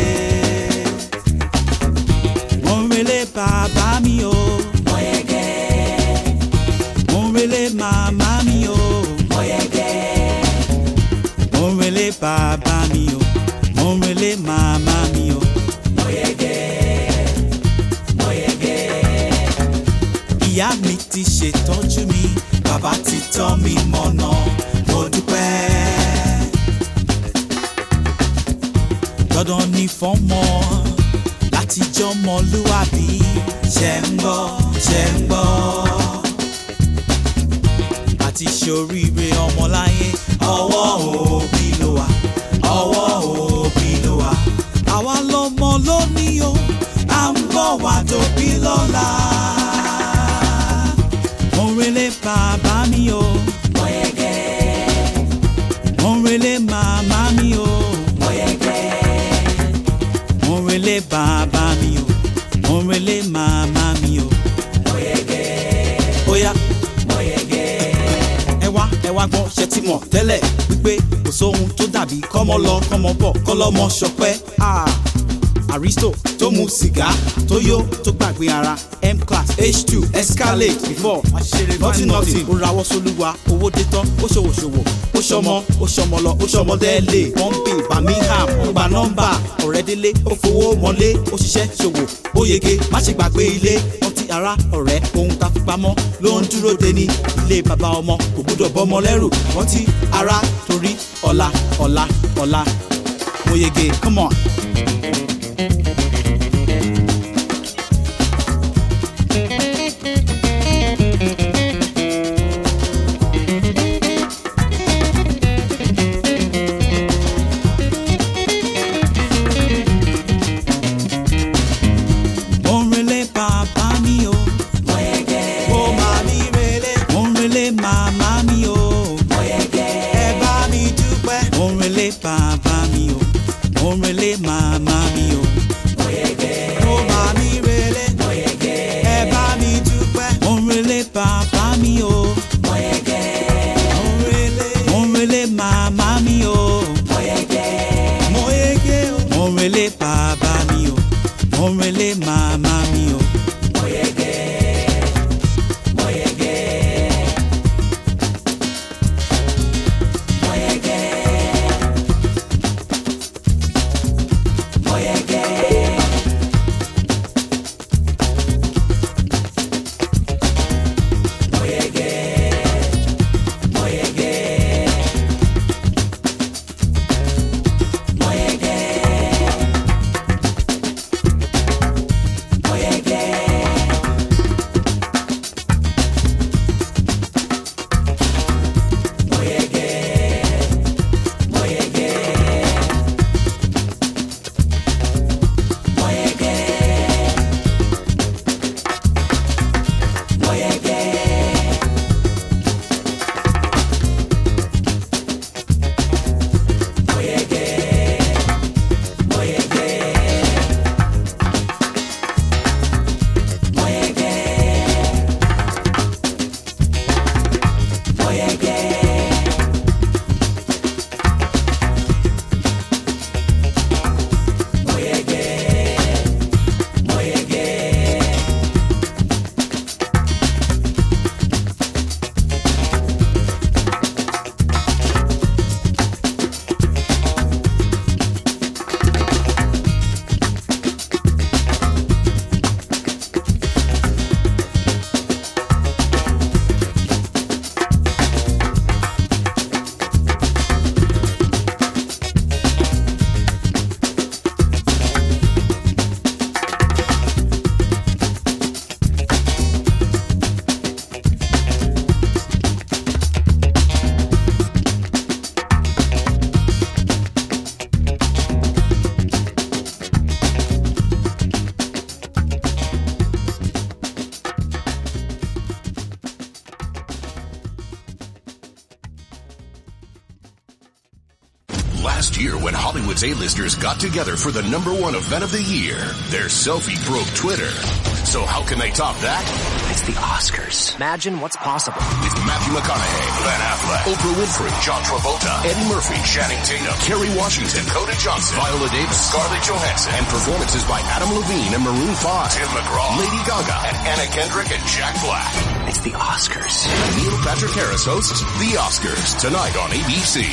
mo ń relé bàbá mi o. mo fọ́mọ láti jọmọlúwàbí ṣe ń gbọ́ ṣe ń gbọ́. àti ṣoríire ọmọláyé ọwọ́ òbí ló wà ọwọ́ òbí ló wà. àwa lọmọ lónìí o à ń bọ̀ wá dòbí lọ́la wá ẹ wá gbọ́ ṣe ti mọ̀ tẹ́lẹ̀ wípé kò sóhun tó dàbí kọ́mọ lọ kọ́mọ bọ̀ kọ́lọ́mọ ṣọpẹ́. Aristo tó mu sìgá tó yó tó gbàgbé ara m class h2 escalate before nothing nothing ó rawọ́ sólúwa owó dé tán ó ṣòwò ṣòwò ó ṣọmọ ó ṣọmọ lọ ó ṣọmọ délé. Wọ́n pè birmingham ó gba nọ́mbà. Ọ̀rẹ́ délé ó fowó mọ́lé ó ṣiṣẹ́ ṣòwò ó yege. Má ṣe gbàgbé ilé ọtí ara ọ̀rẹ́ ohun tá fi pamọ́ ló ń dúró de ní ilé bàbá ọmọ kò gbúdọ̀ bọ́mọ lẹ́rù ọtí ara torí ọ̀la ọ̀la ọ̀la mo yege come on. Together for the number one event of the year, their selfie broke Twitter. So how can they top that? It's the Oscars. Imagine what's possible. With Matthew McConaughey, Ben Affleck, Oprah Winfrey, John Travolta, Eddie Murphy, Channing Tatum, Kerry Washington, Dakota Johnson, Viola Davis, Scarlett Johansson, and performances by Adam Levine and Maroon 5, Tim McGraw, Lady Gaga, and Anna Kendrick and Jack Black. It's the Oscars. Neil Patrick Harris hosts The Oscars tonight on ABC.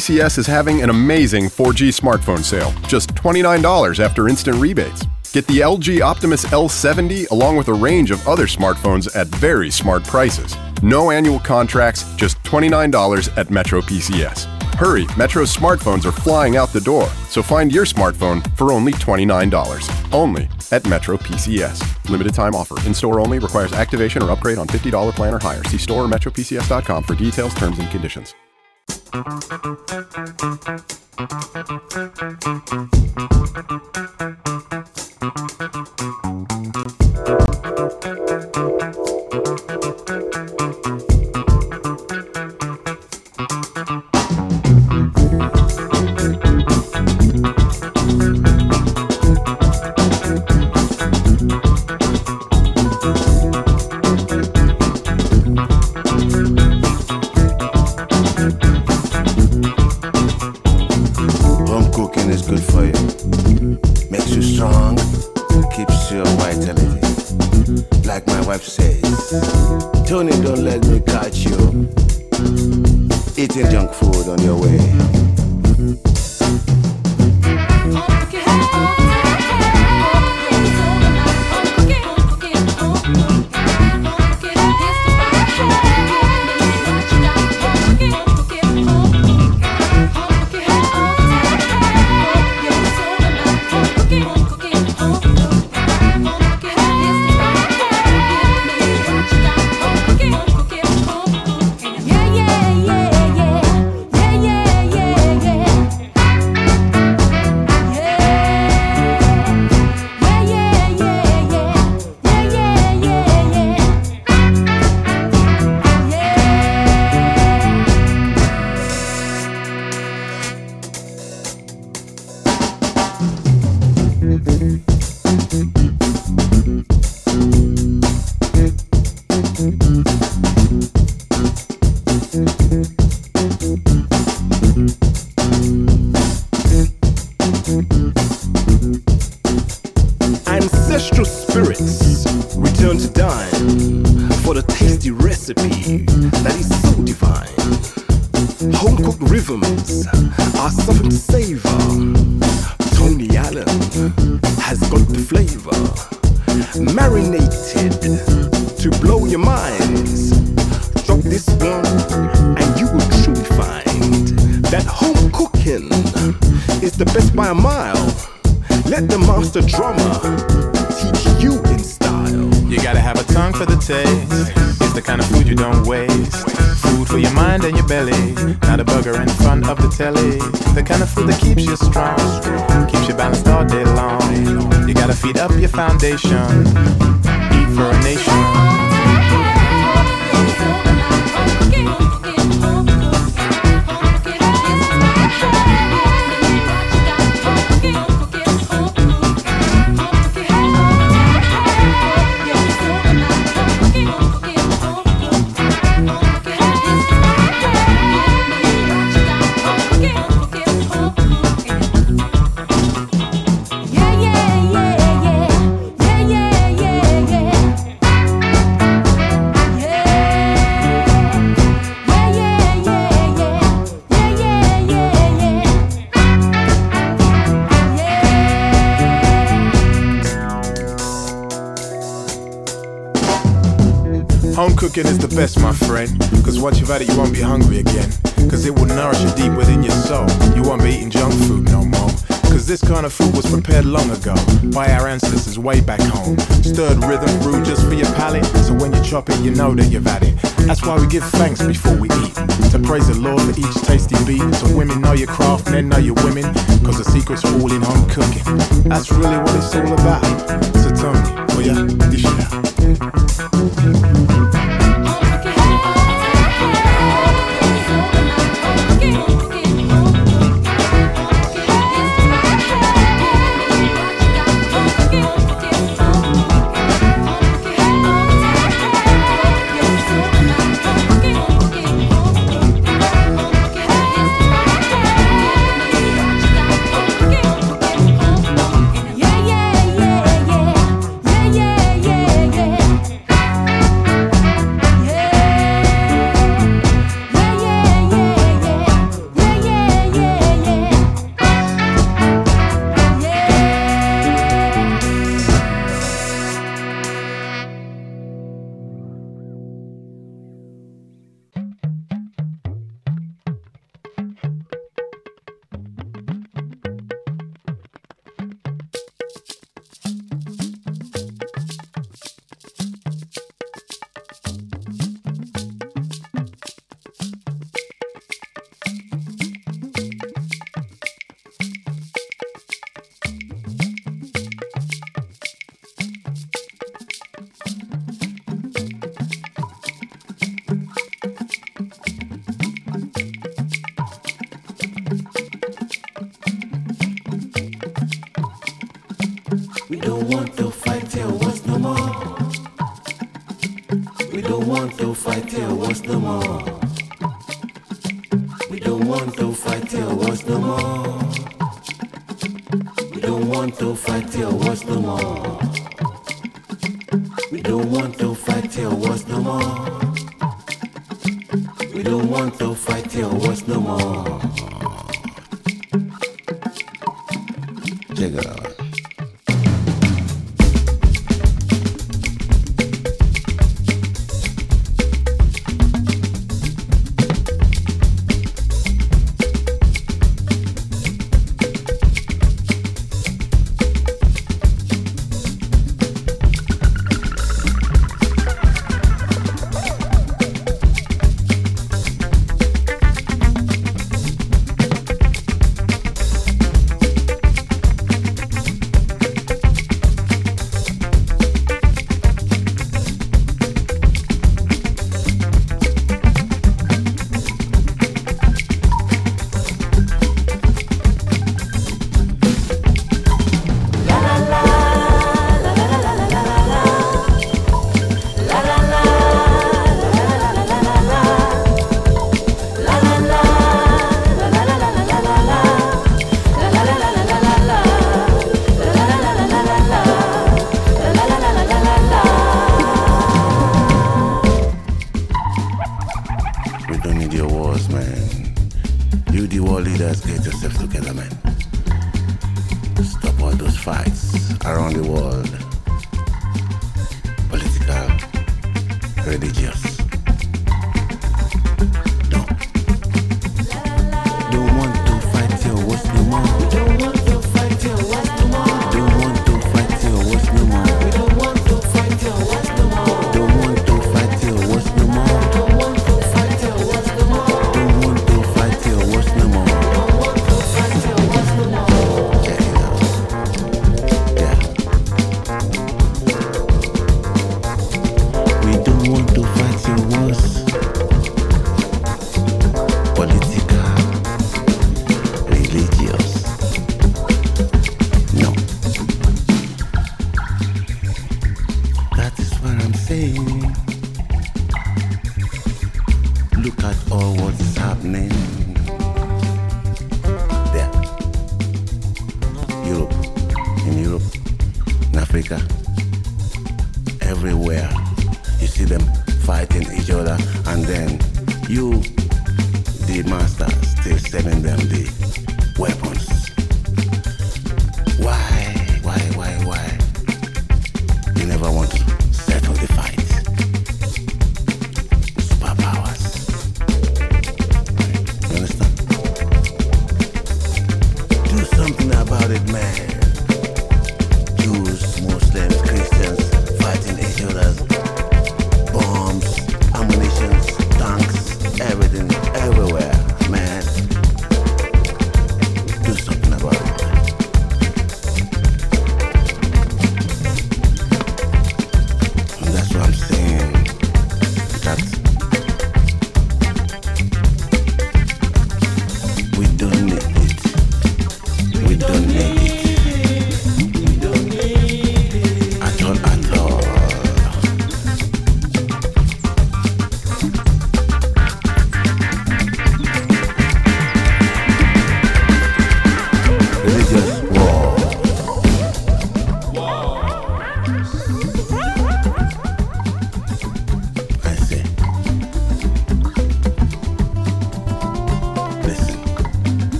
TCS is having an amazing 4G smartphone sale, just $29 after instant rebates. Get the LG Optimus L70 along with a range of other smartphones at very smart prices. No annual contracts, just $29 at Metro PCS. Hurry, Metro's smartphones are flying out the door, so find your smartphone for only $29. Only at Metro PCS. Limited time offer. In store only requires activation or upgrade on $50 plan or higher. See store or metropcs.com for details, terms, and conditions. Thank you.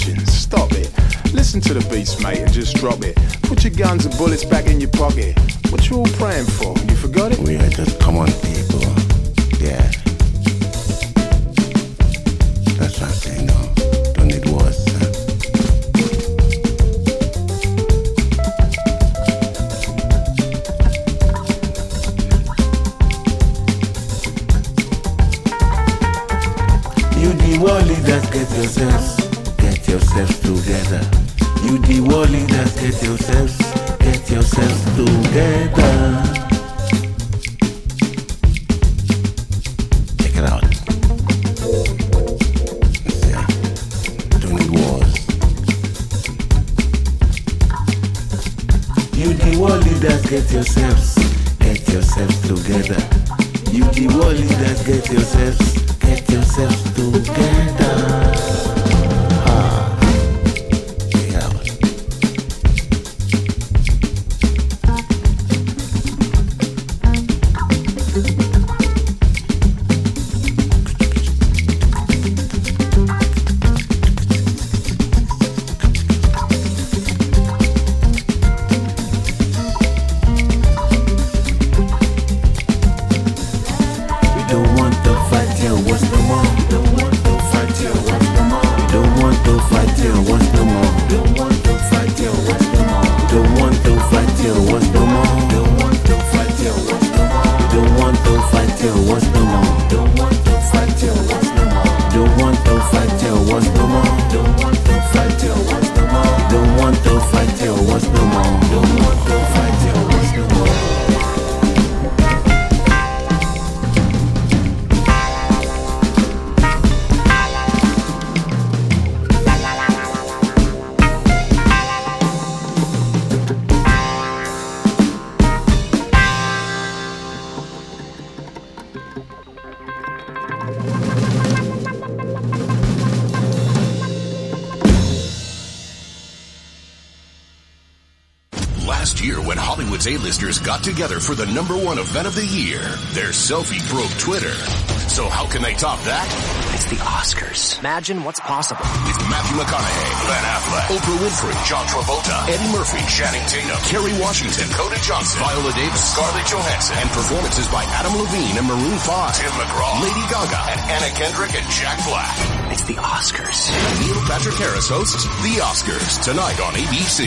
Stop it. Listen to the beats, mate, and just drop it. Put your guns and bullets back in your pocket. Twitter. So how can they top that? It's the Oscars. Imagine what's possible. With Matthew McConaughey, Ben Affleck, Oprah Winfrey, John Travolta, Eddie Murphy, Channing Tatum, Kerry Washington, Dakota Johnson, Viola Davis, Scarlett Johansson, and performances by Adam Levine and Maroon 5, Tim McGraw, Lady Gaga, and Anna Kendrick and Jack Black. It's the Oscars. Neil Patrick Harris hosts The Oscars tonight on ABC.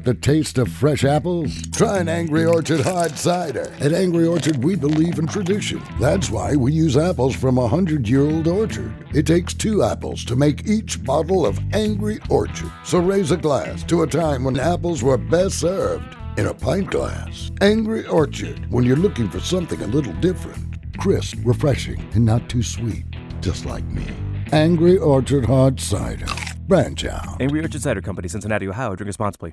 Like the taste of fresh apples? Try an Angry Orchard hard cider. At Angry Orchard, we believe in tradition. That's why we use apples from a hundred year old orchard. It takes two apples to make each bottle of Angry Orchard. So raise a glass to a time when apples were best served in a pint glass. Angry Orchard, when you're looking for something a little different. Crisp, refreshing, and not too sweet, just like me. Angry Orchard hard cider. Branch out. Angry Orchard Cider Company, Cincinnati, Ohio. Drink responsibly.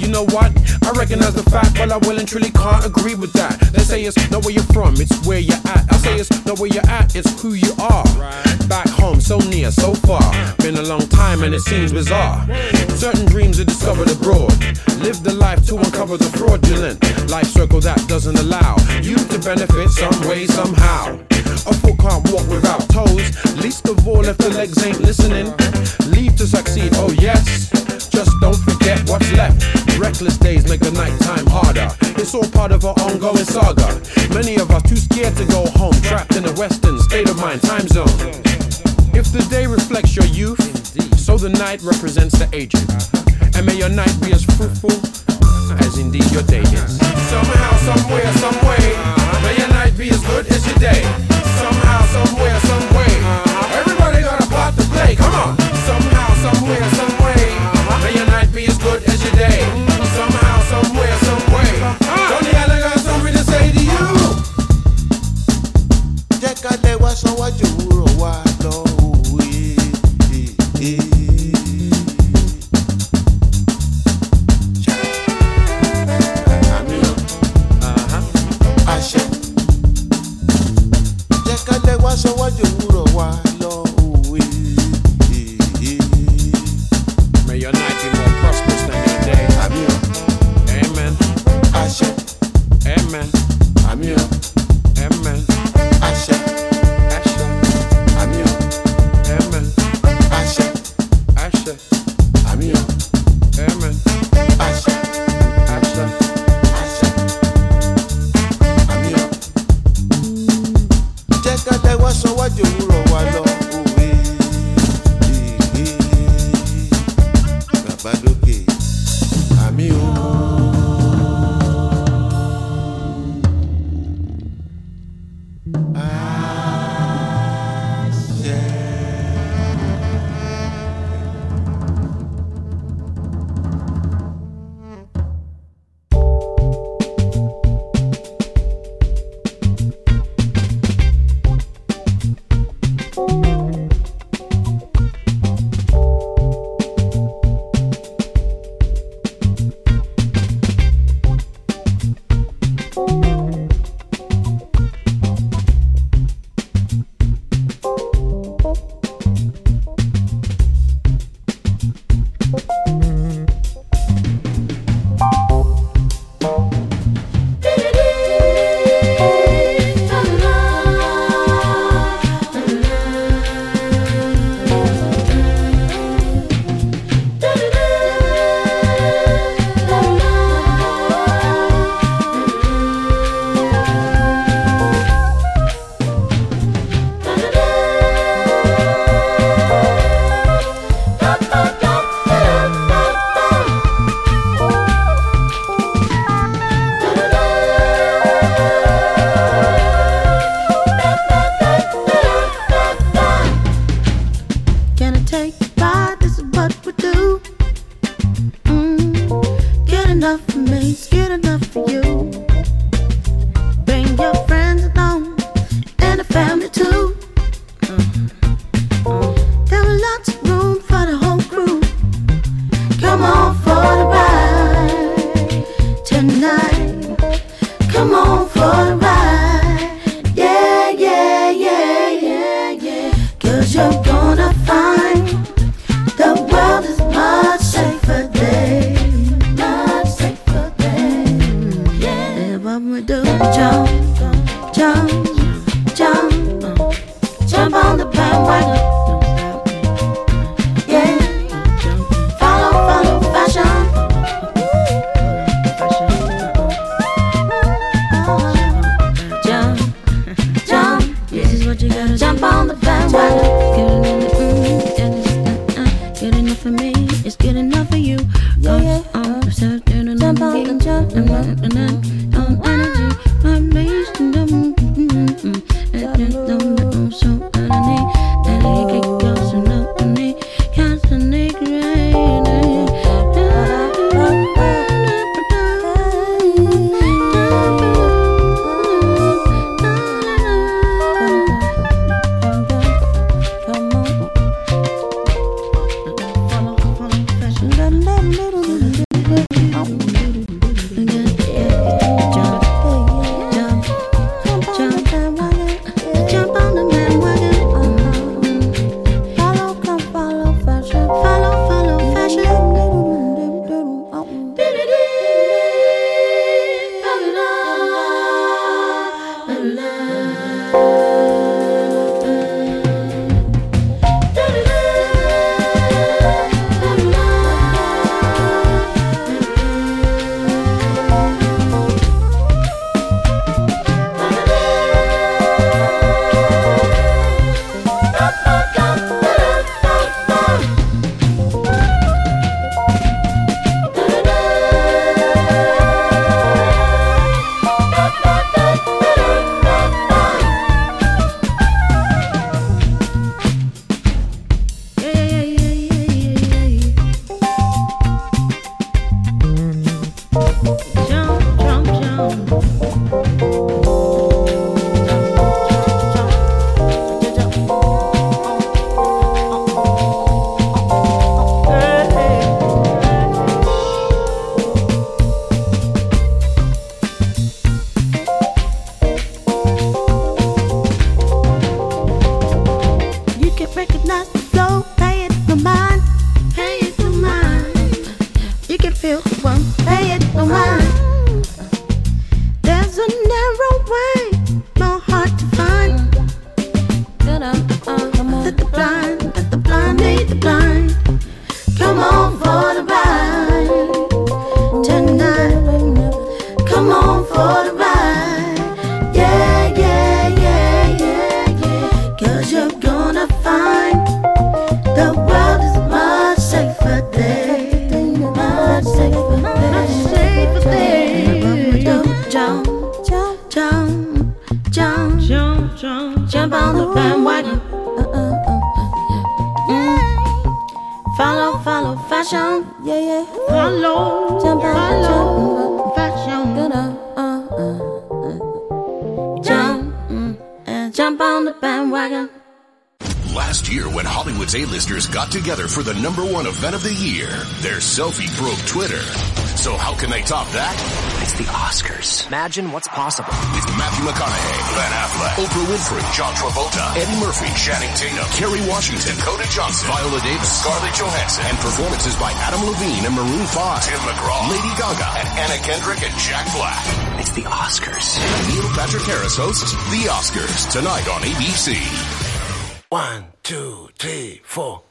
You know what? I recognize the fact, but I will and truly can't agree with that. They say it's not where you're from, it's where you're at. I say it's not where you're at, it's who you are. Back home, so near, so far. Been a long time and it seems bizarre. Certain dreams are discovered abroad. Live the life to uncover the fraudulent life circle that doesn't allow you to benefit some way, somehow. A foot can't walk without toes. Least of all if the legs ain't listening. Leave to succeed, oh yes. Just don't forget what's left. Reckless days make the nighttime harder. It's all part of our ongoing saga. Many of us too scared to go home, trapped in a western state of mind time zone. If the day reflects your youth, so the night represents the aged. And may your night be as fruitful as indeed your day is. Somehow, somewhere, some way, may your night be as good as your day. Somehow, somewhere, some way, everybody got a part to play. Come on. Somehow, somewhere, some wá sanwó àjòwúrọ̀ wá lọ òwe. àṣẹ jẹ́ ká lẹ́ wá sanwó àjòwúrọ̀ wá. Imagine what's possible. With Matthew McConaughey, Ben Affleck, Oprah Winfrey, John Travolta, Eddie Murphy, Channing Tatum, Kerry Washington, Dakota Johnson, Viola Davis, Scarlett Johansson, and performances by Adam Levine and Maroon 5, Tim McGraw, Lady Gaga, and Anna Kendrick and Jack Black. It's the Oscars. Neil Patrick Harris hosts The Oscars tonight on ABC. One, two, three, four.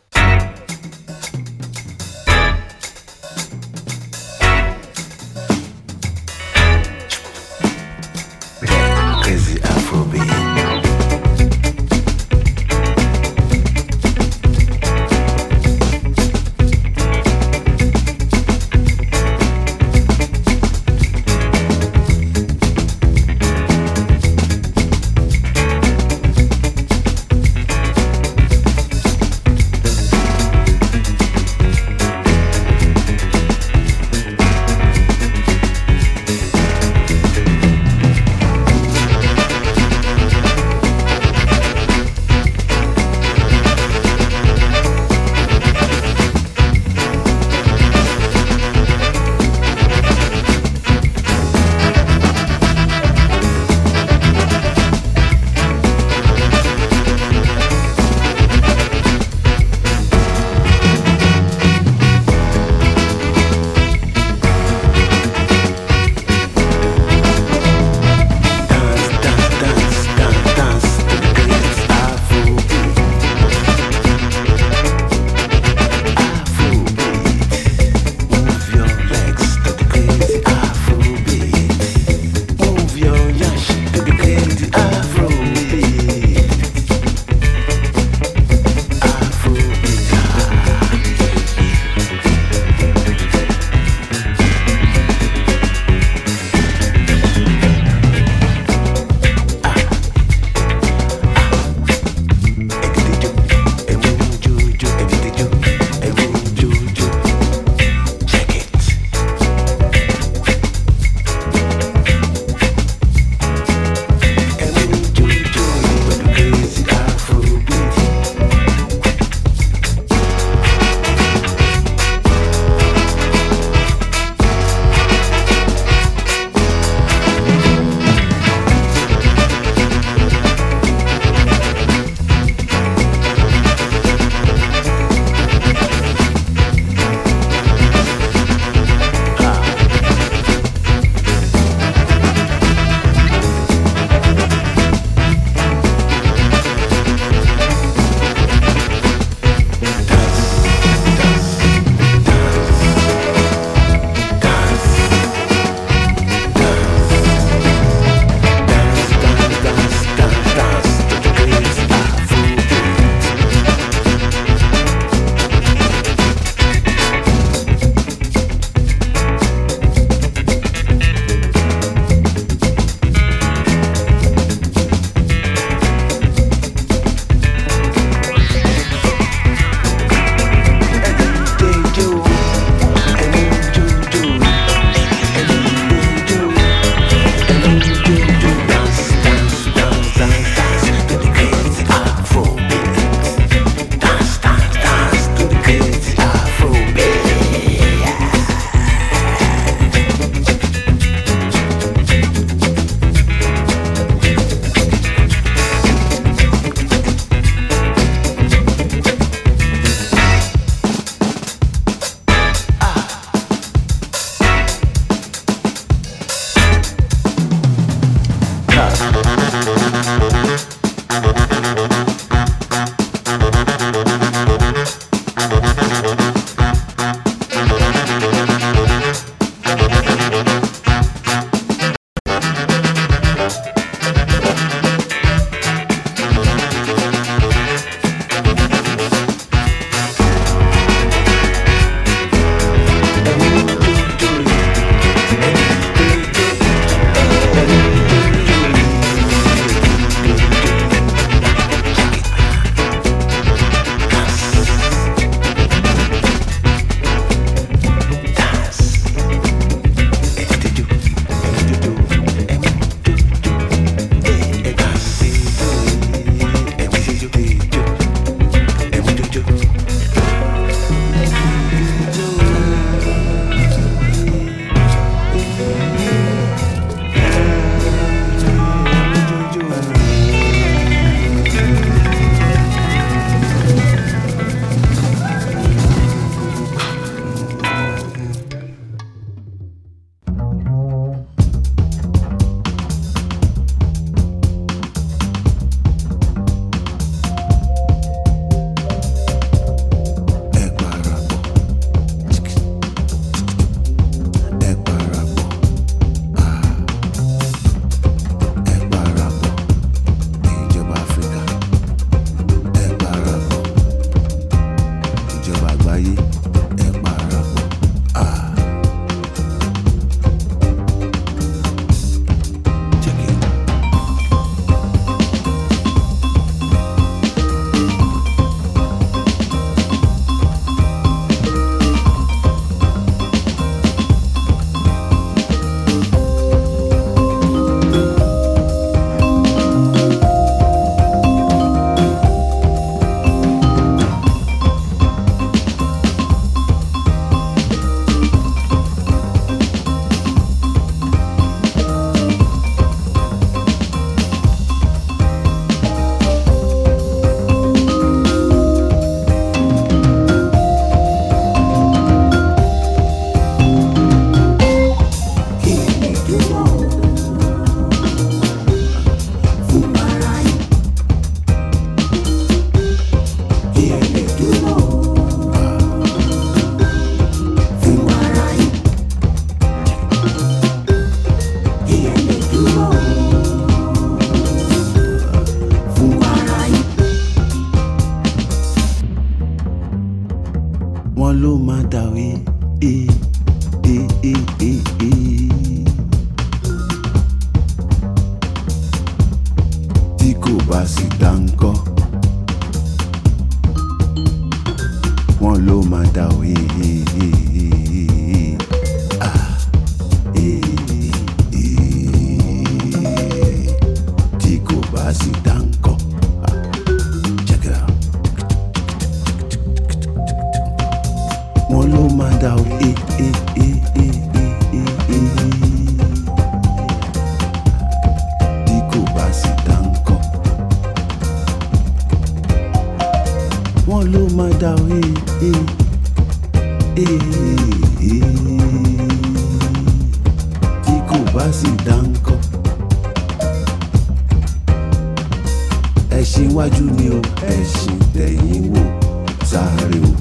rè o.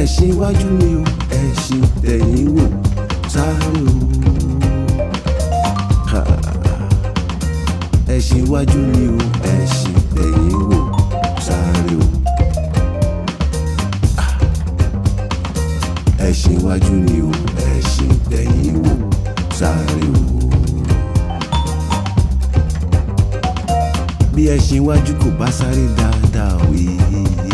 Ẹ ṣe iwájú mi o ẹ ṣe tẹ̀yìn wò sáré o. Ẹ ṣe iwájú mi o ẹ tẹ̀yìn wò sáré o. Ẹ iwájú mi o ẹ tẹ̀yìn wò sáré o. bí ẹṣin iwájú kò bá sáré dáadáa òye.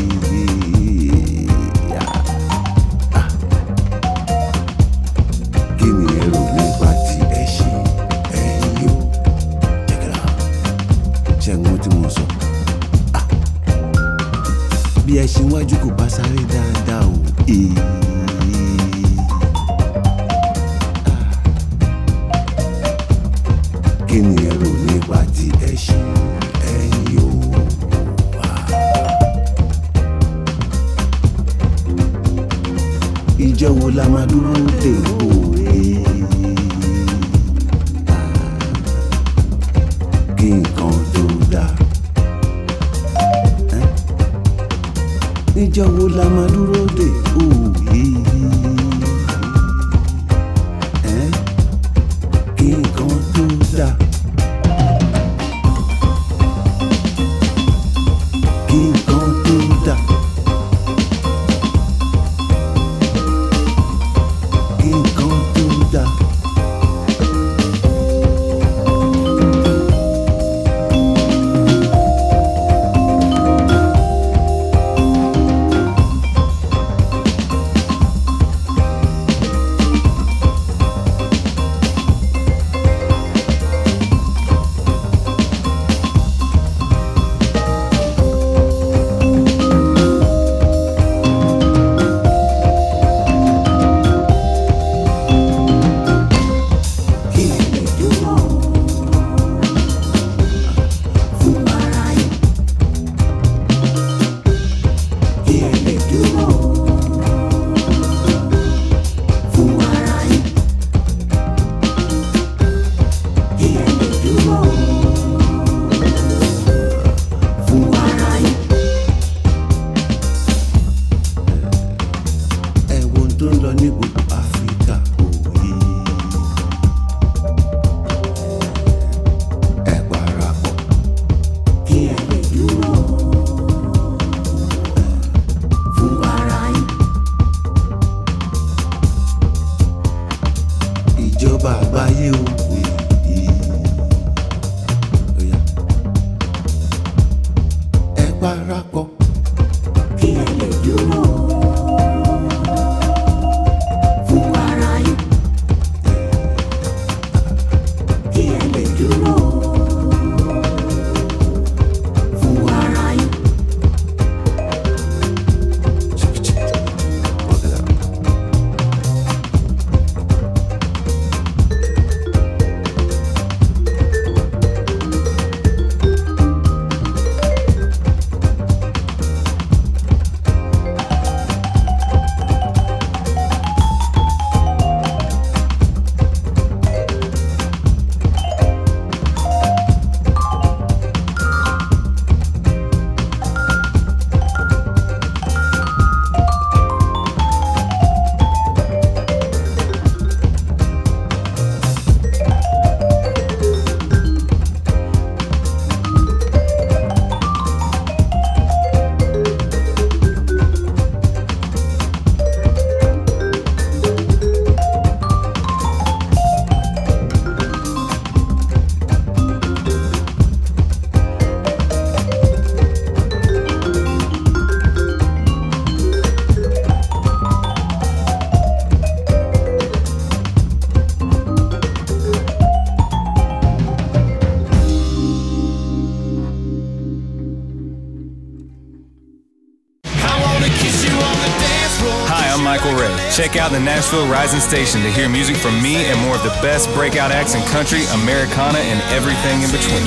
Check out the Nashville Rising Station to hear music from me and more of the best breakout acts in country, Americana, and everything in between.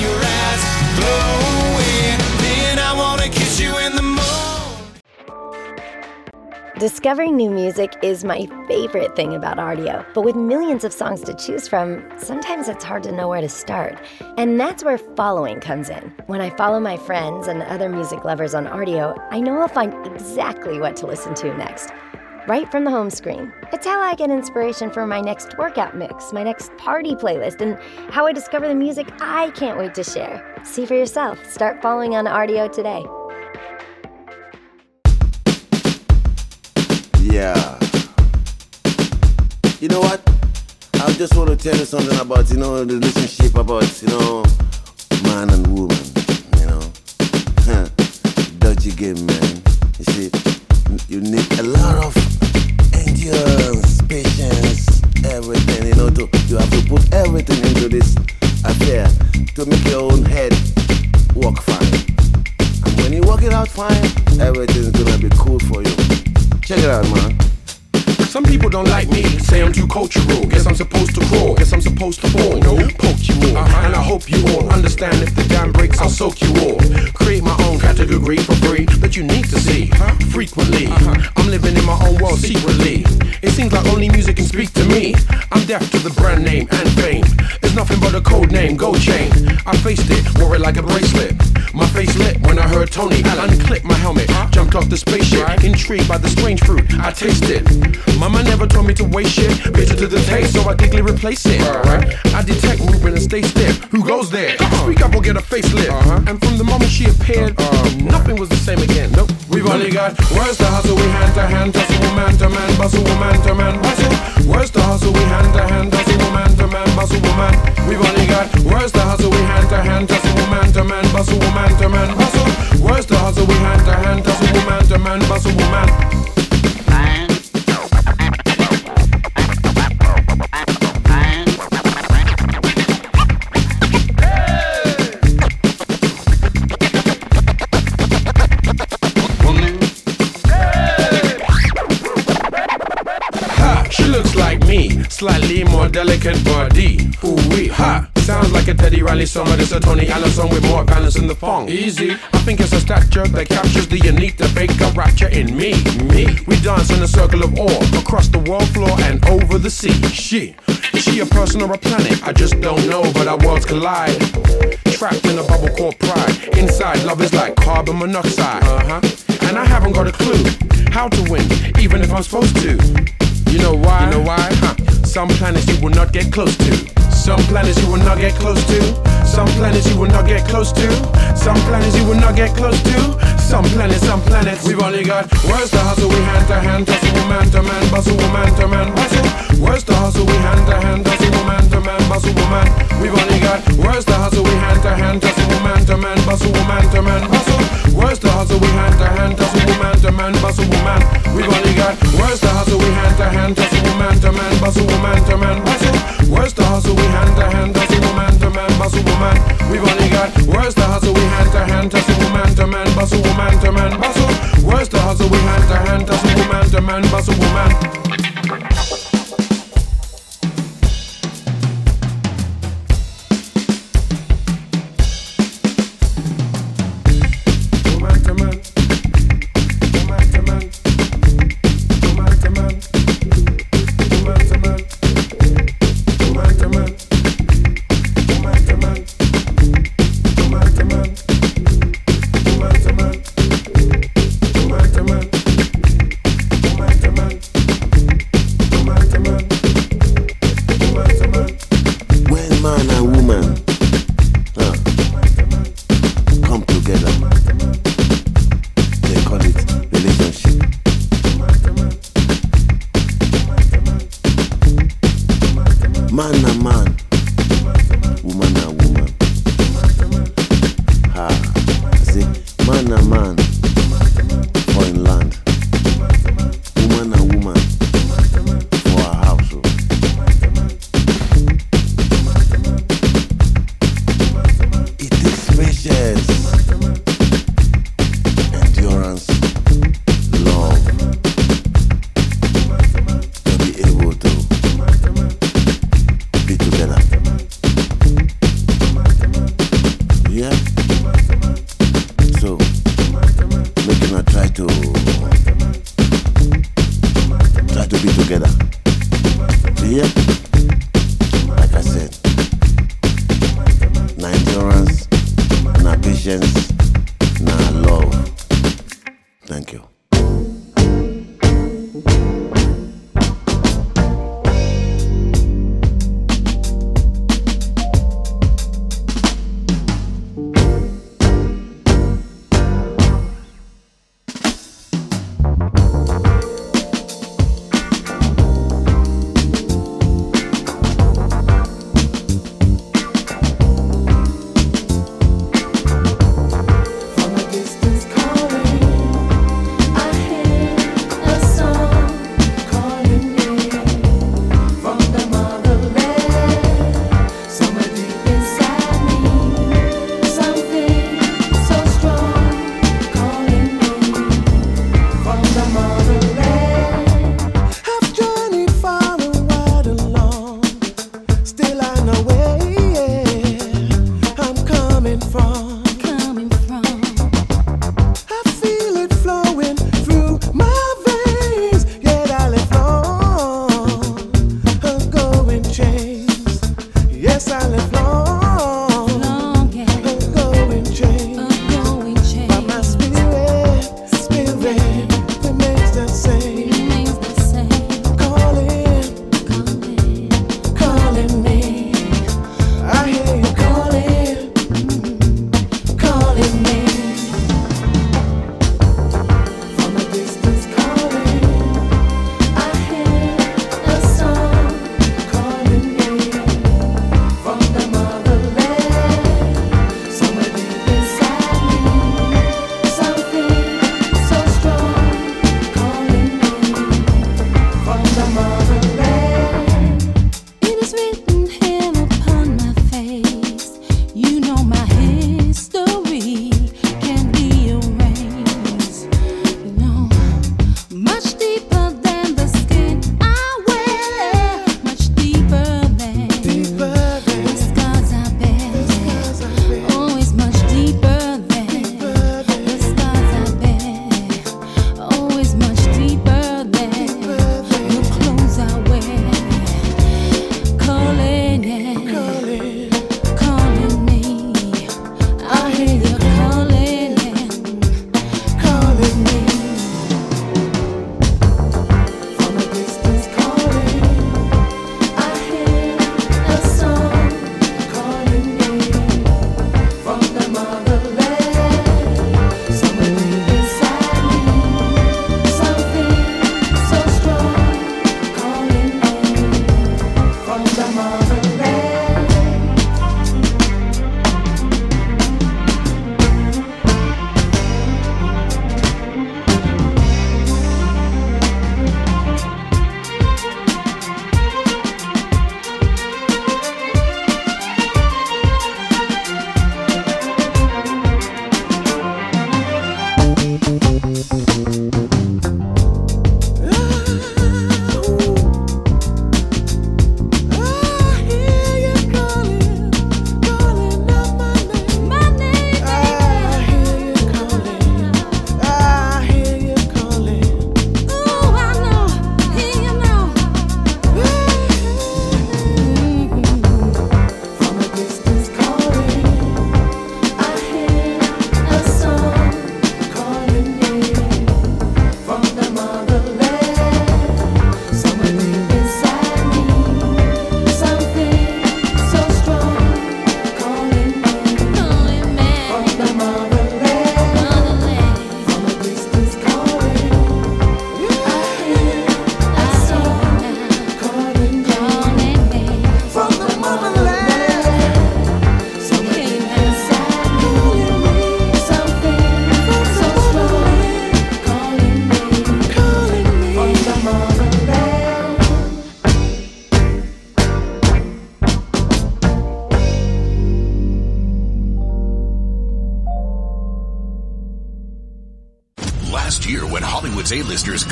Then I wanna kiss you in the Discovering new music is my favorite thing about Rdio, but with millions of songs to choose from, sometimes it's hard to know where to start. And that's where following comes in. When I follow my friends and other music lovers on Rdio, I know I'll find exactly what to listen to next. Right from the home screen. It's how I get inspiration for my next workout mix, my next party playlist, and how I discover the music I can't wait to share. See for yourself. Start following on Rdio today. Yeah. You know what? I just want to tell you something about, you know, the relationship about, you know, man and woman, you know. Dodgy game, man. The spaceship, intrigued by the strange fruit I taste it. Mama never told me to waste shit, bitter to the taste, so I quickly replace it. I detect movement and stay stiff. Who goes there? Speak up or get a facelift. Uh-huh. And from the moment she appeared, uh-huh. nothing was the same again. Nope. We've only got words to hustle, we hand to hand, tussle, man to man, bustle, man to man, bustle. Words to hustle, we hand to hand, tussle, man to man, bustle, man. We've only got words to hustle, we hand to hand, tussle, man to man, bustle, man to man, bustle. Words to hustle, we hand to hand, tussle, man to man, bustle, man. Delicate body. Ooh wee, ha. Sounds like a Teddy Riley song, but it's a Tony Allen song with more balance in the fong. Easy, I think it's a stature that captures the Anita Baker rapture in me. Me, we dance in a circle of awe across the world floor and over the sea. She, is she a person or a planet? I just don't know, but our worlds collide. Trapped in a bubble called pride. Inside, love is like carbon monoxide. Uh huh. And I haven't got a clue how to win, even if I'm supposed to. You know why? You know why? Huh. Some planets you will not get close to. Some planets you will not get close to. Some planets you will not get close to. Some planets you will not get close to. Some planets, some planets. We've only got words to hustle, we hand to hand, tussle, man to man, bustle, man to man, bustle. Words to hustle, we hand to hand, tussle, man to man, bustle, man. We've only got words to hustle, we hand to hand, tussle, man to man, bustle, man to man, bustle. Words to hustle, we hand to hand, tussle, man to man, bustle, man. We've only got words to hustle, we hand to hand, tussle, man to man, bustle, man to man, bustle. Words to hustle, we hand to hand, tussle, man to man, bustle, man. We've only got words to hustle, we hand to hand, tussle, man to man, bustle, man to man, bustle. Words to hustle, we hand to hand, tussle, man to man, bustle, man.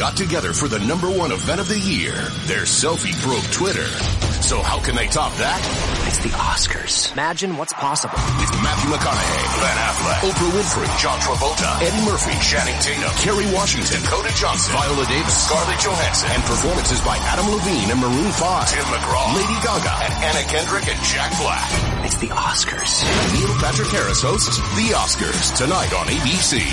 Got together for the number one event of the year, their selfie broke Twitter. So how can they top that? It's the Oscars. Imagine what's possible. With Matthew McConaughey, Ben Affleck, Oprah Winfrey, John Travolta, Eddie Murphy, Channing Tatum, Kerry Washington, Dakota Johnson, Viola Davis, Scarlett Johansson, and performances by Adam Levine and Maroon 5, Tim McGraw, Lady Gaga, and Anna Kendrick and Jack Black. It's the Oscars. Neil Patrick Harris hosts The Oscars tonight on ABC.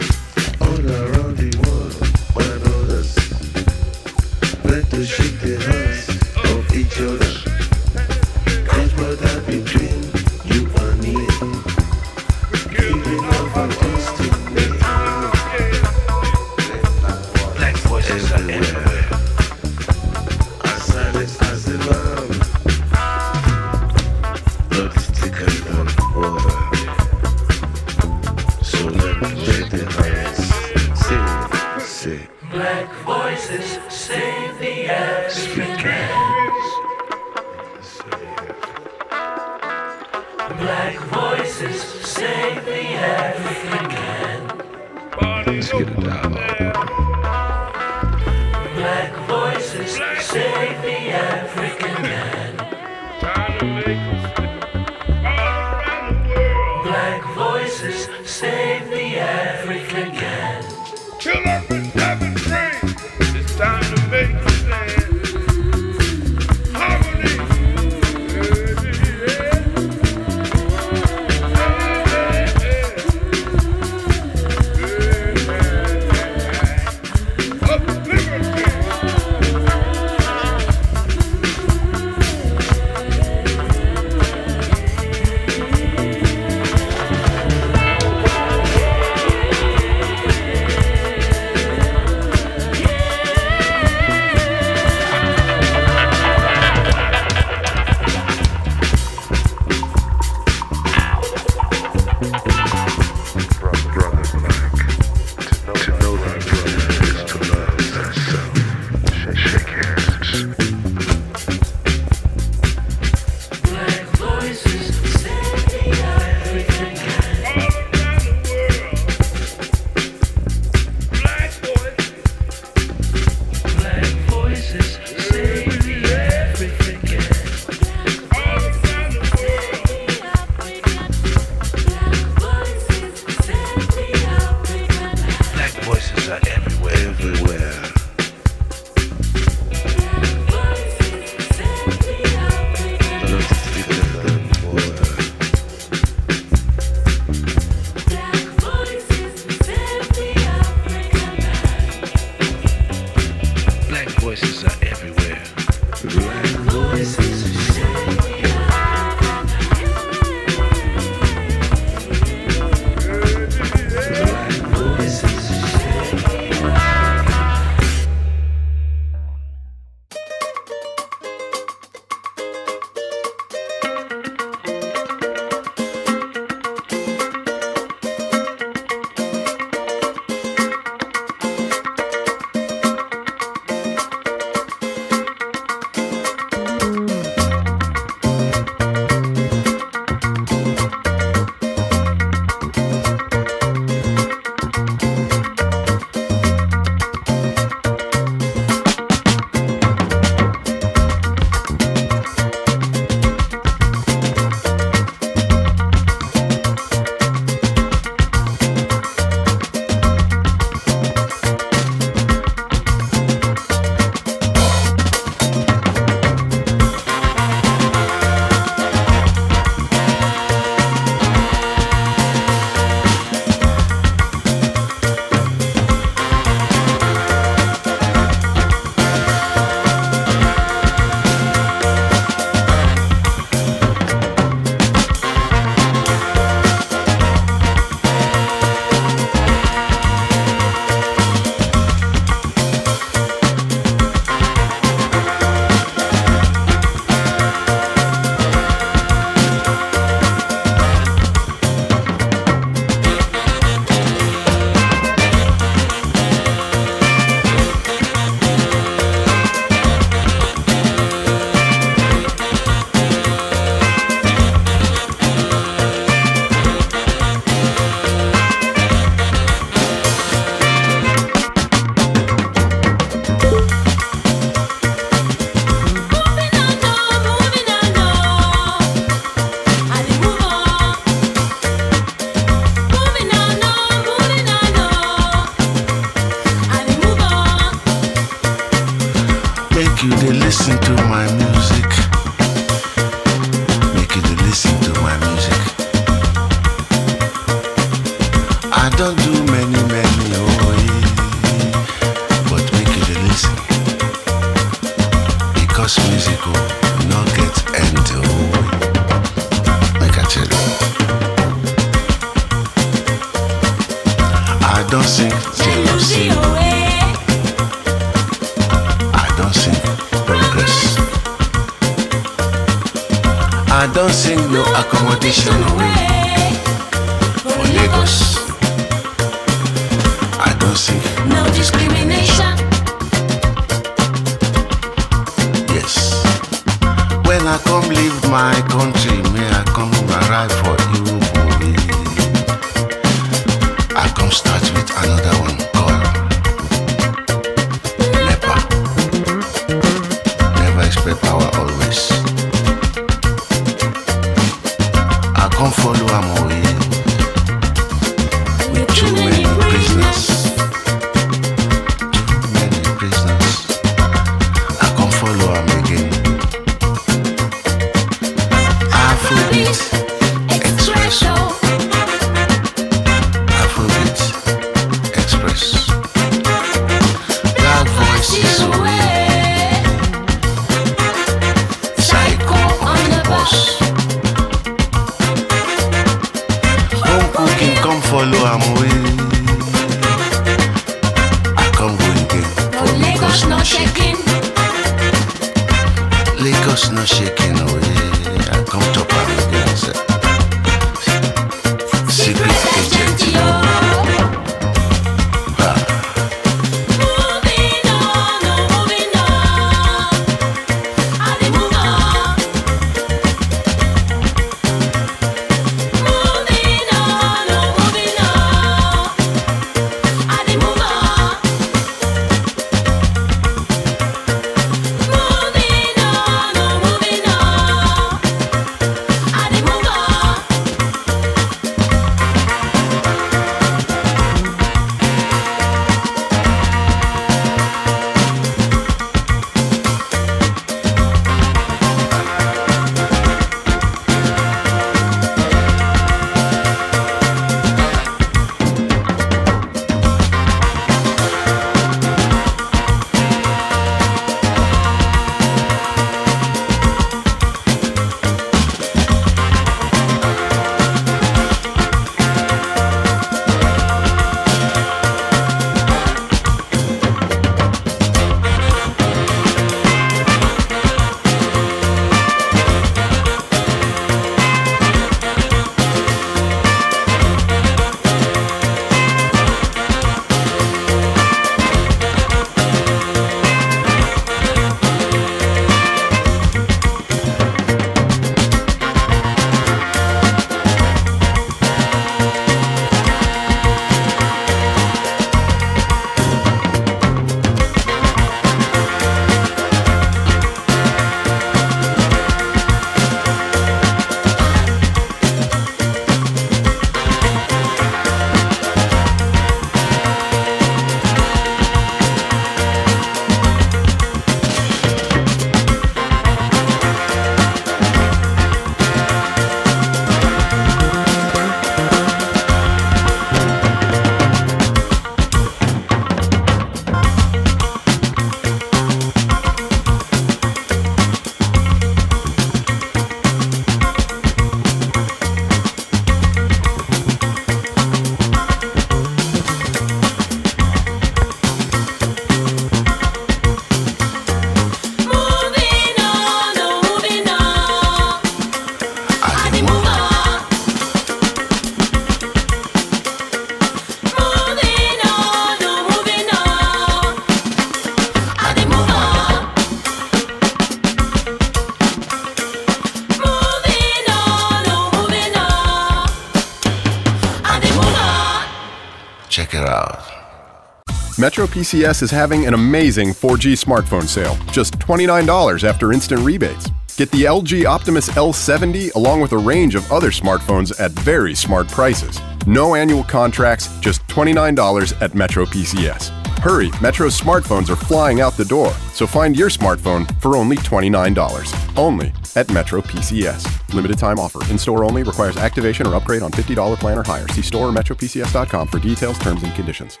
PCS is having an amazing 4G smartphone sale, just $29 after instant rebates. Get the LG Optimus L70 along with a range of other smartphones at very smart prices. No annual contracts, just $29 at Metro PCS. Hurry, Metro's smartphones are flying out the door, so find your smartphone for only $29. Only at Metro PCS. Limited time offer. In store only requires activation or upgrade on $50 plan or higher. See store or metropcs.com for details, terms, and conditions.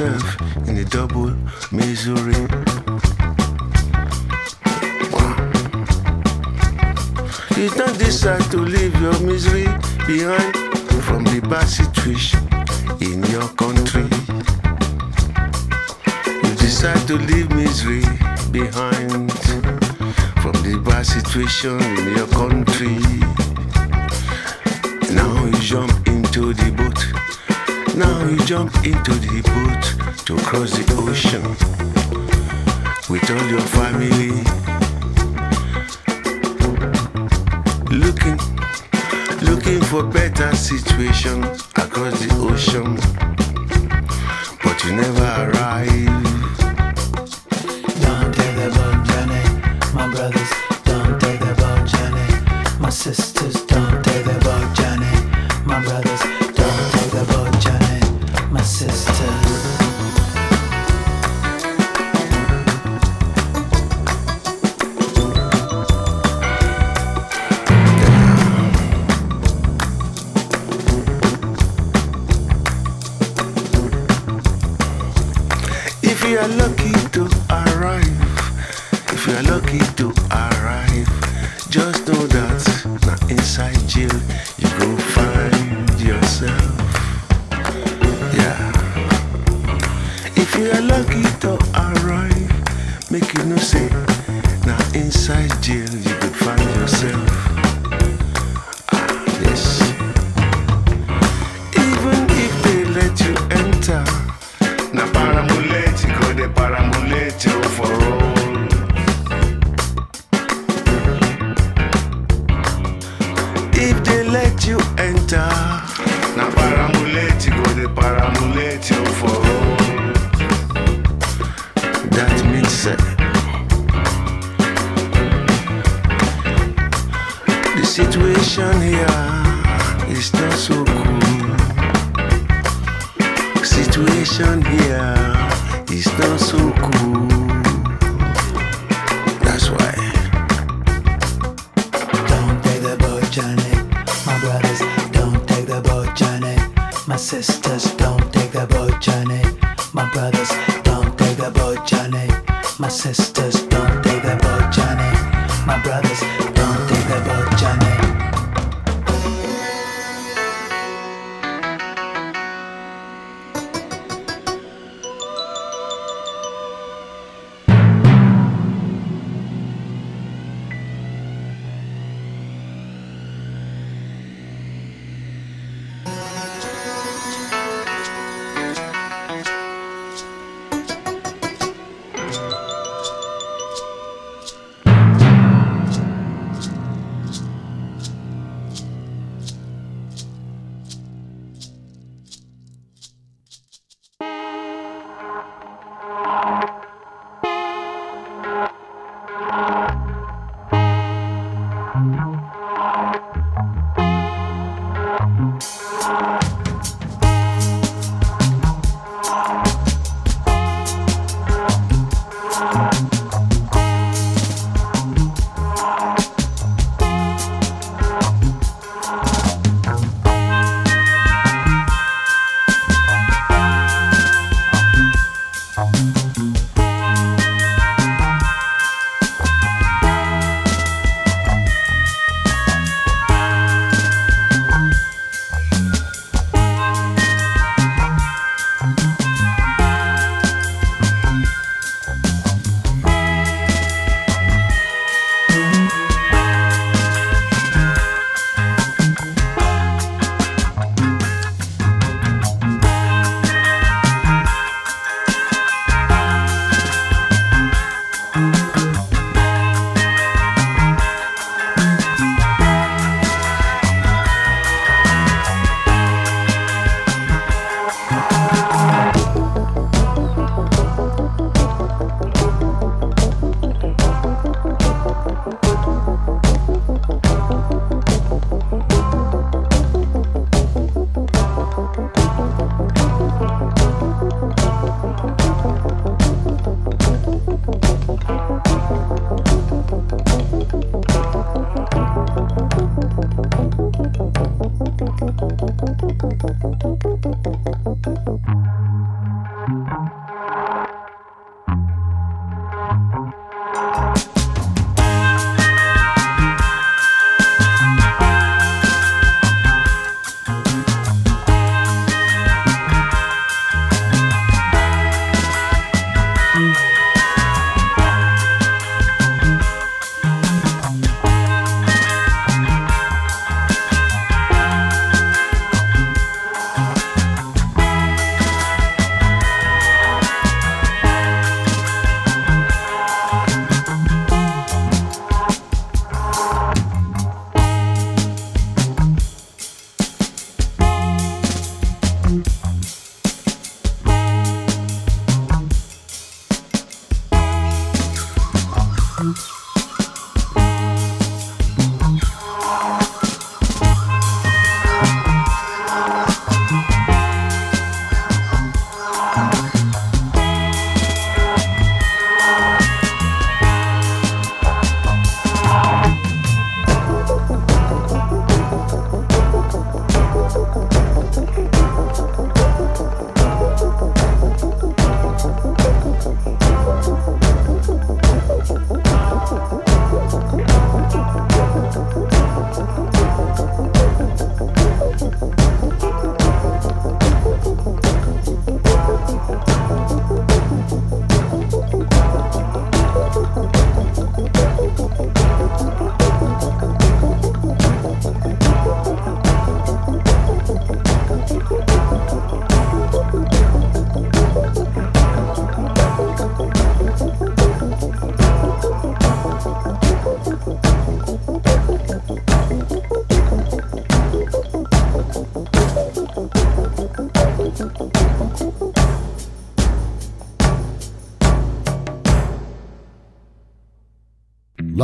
myself in a double misery. You don't decide to leave your misery behind from the bad situation in your country. You decide to leave misery behind from the bad situation in your country.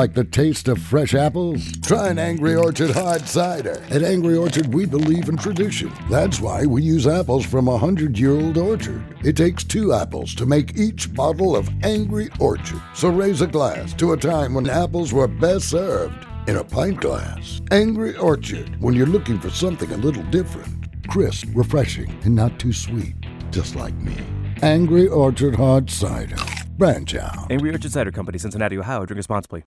Like the taste of fresh apples? Try an Angry Orchard hard cider. At Angry Orchard, we believe in tradition. That's why we use apples from a hundred year old orchard. It takes two apples to make each bottle of Angry Orchard. So raise a glass to a time when apples were best served in a pint glass. Angry Orchard, when you're looking for something a little different. Crisp, refreshing, and not too sweet, just like me. Angry Orchard hard cider. Branch out. Angry Orchard Cider Company, Cincinnati, Ohio. Drink responsibly.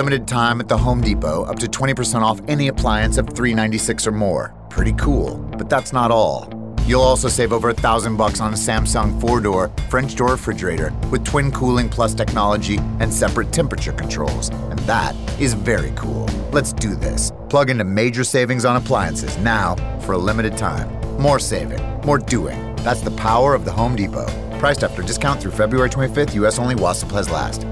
Limited time at the Home Depot, up to 20% off any appliance of 396 or more. Pretty cool, but that's not all. You'll also save over a thousand bucks on a Samsung four-door French door refrigerator with twin cooling plus technology and separate temperature controls. And that is very cool. Let's do this. Plug into major savings on appliances now for a limited time. More saving, more doing. That's the power of the Home Depot. Priced after discount through February 25th, US only while supplies last.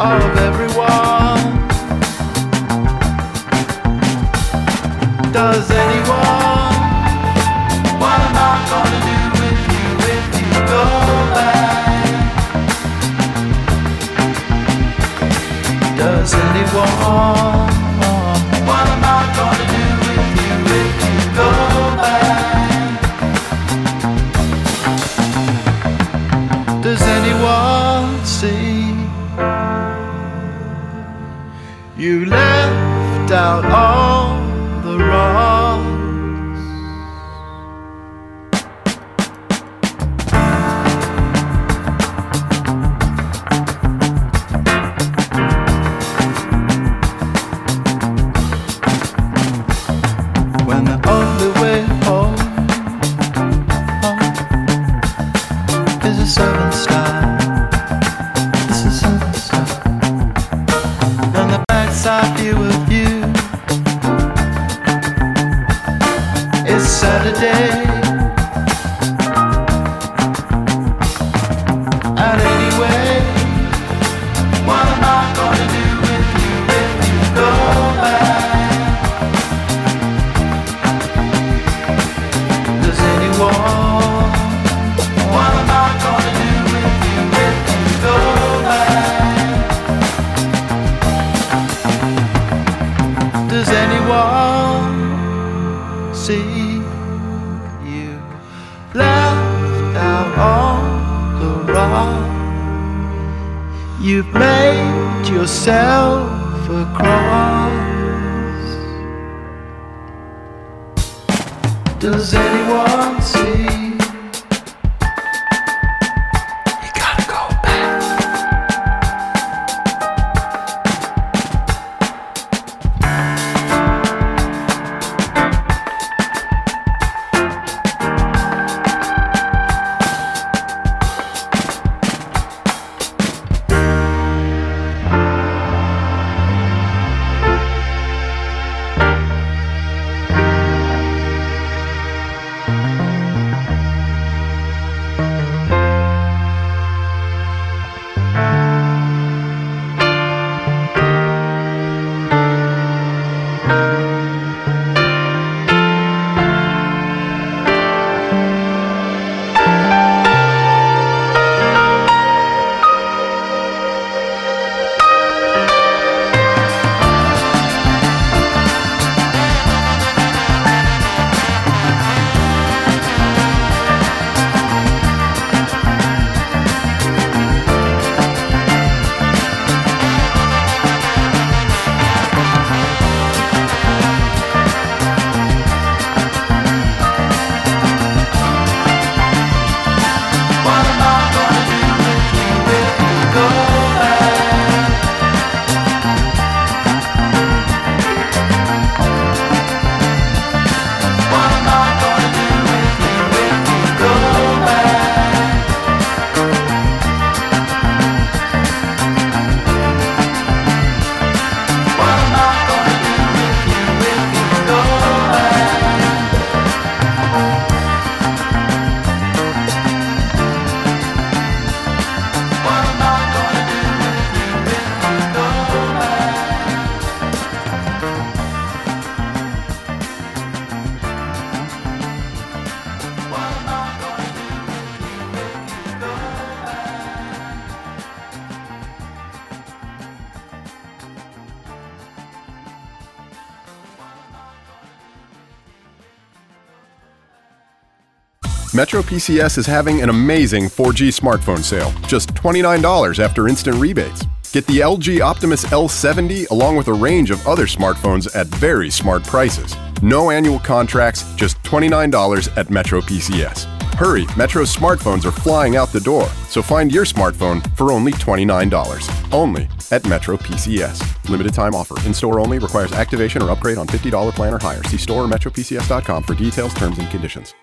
Of everyone. Does anyone? What am I gonna do with you if you go back? Does anyone? Metro PCS is having an amazing 4G smartphone sale, just $29 after instant rebates. Get the LG Optimus L70 along with a range of other smartphones at very smart prices. No annual contracts, just $29 at Metro PCS. Hurry, Metro's smartphones are flying out the door, so find your smartphone for only $29. Only at Metro PCS. Limited time offer. In store only requires activation or upgrade on $50 plan or higher. See store or metropcs.com for details, terms, and conditions.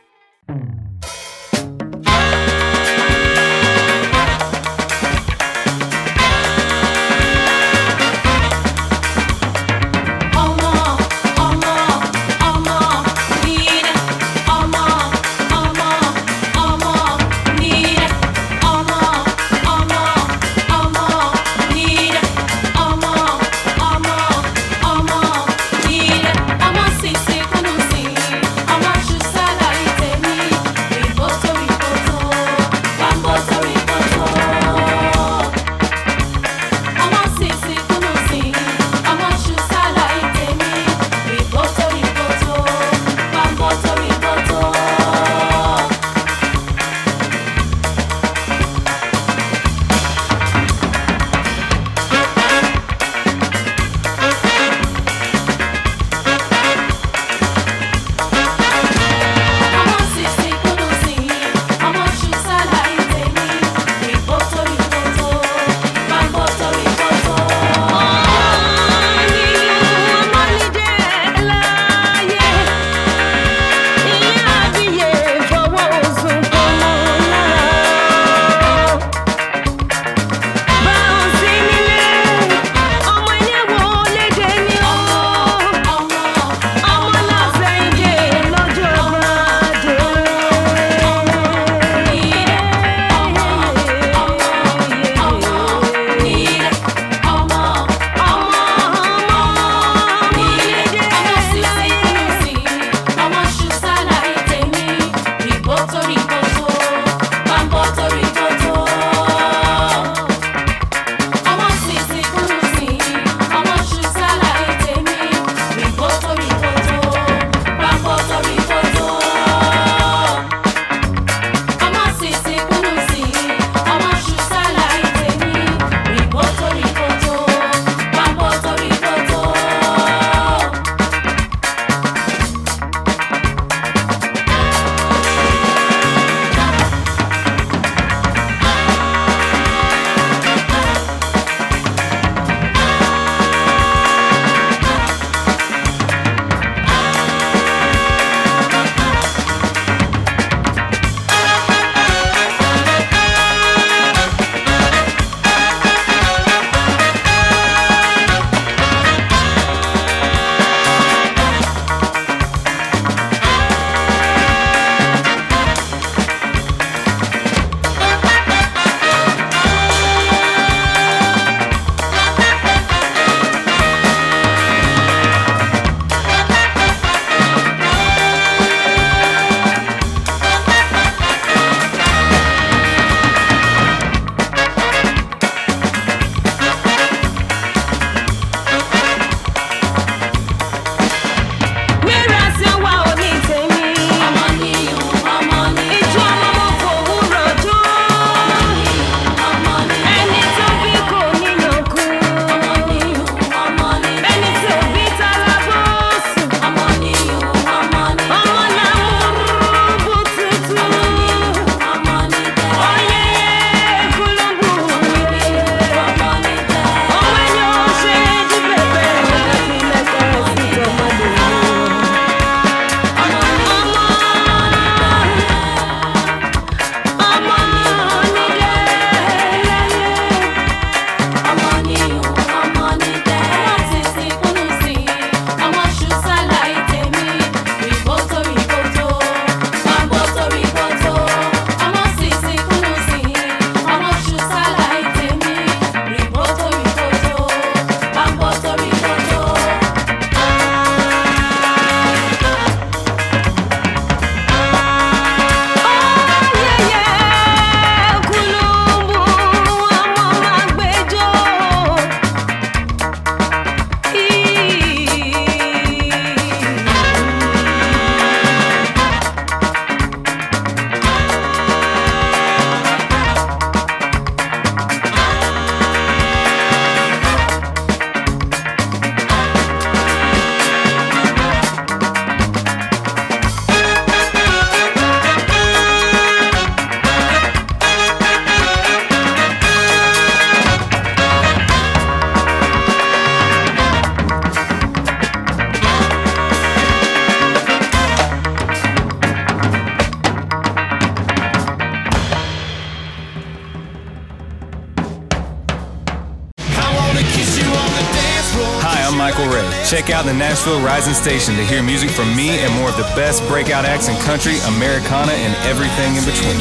Check out the Nashville Rising Station to hear music from me and more of the best breakout acts in country, Americana, and everything in between.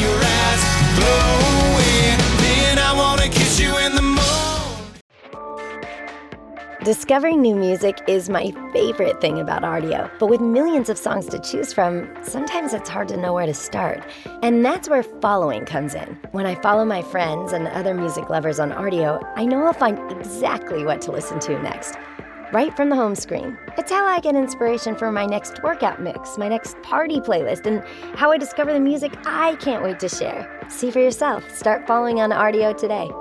Then I wanna kiss you in the morning. Discovering new music is my favorite thing about Rdio, but with millions of songs to choose from, sometimes it's hard to know where to start. And that's where following comes in. When I follow my friends and other music lovers on Rdio, I know I'll find exactly what to listen to next. Right from the home screen. It's how I get inspiration for my next workout mix, my next party playlist, and how I discover the music I can't wait to share. See for yourself. Start following on Rdio today.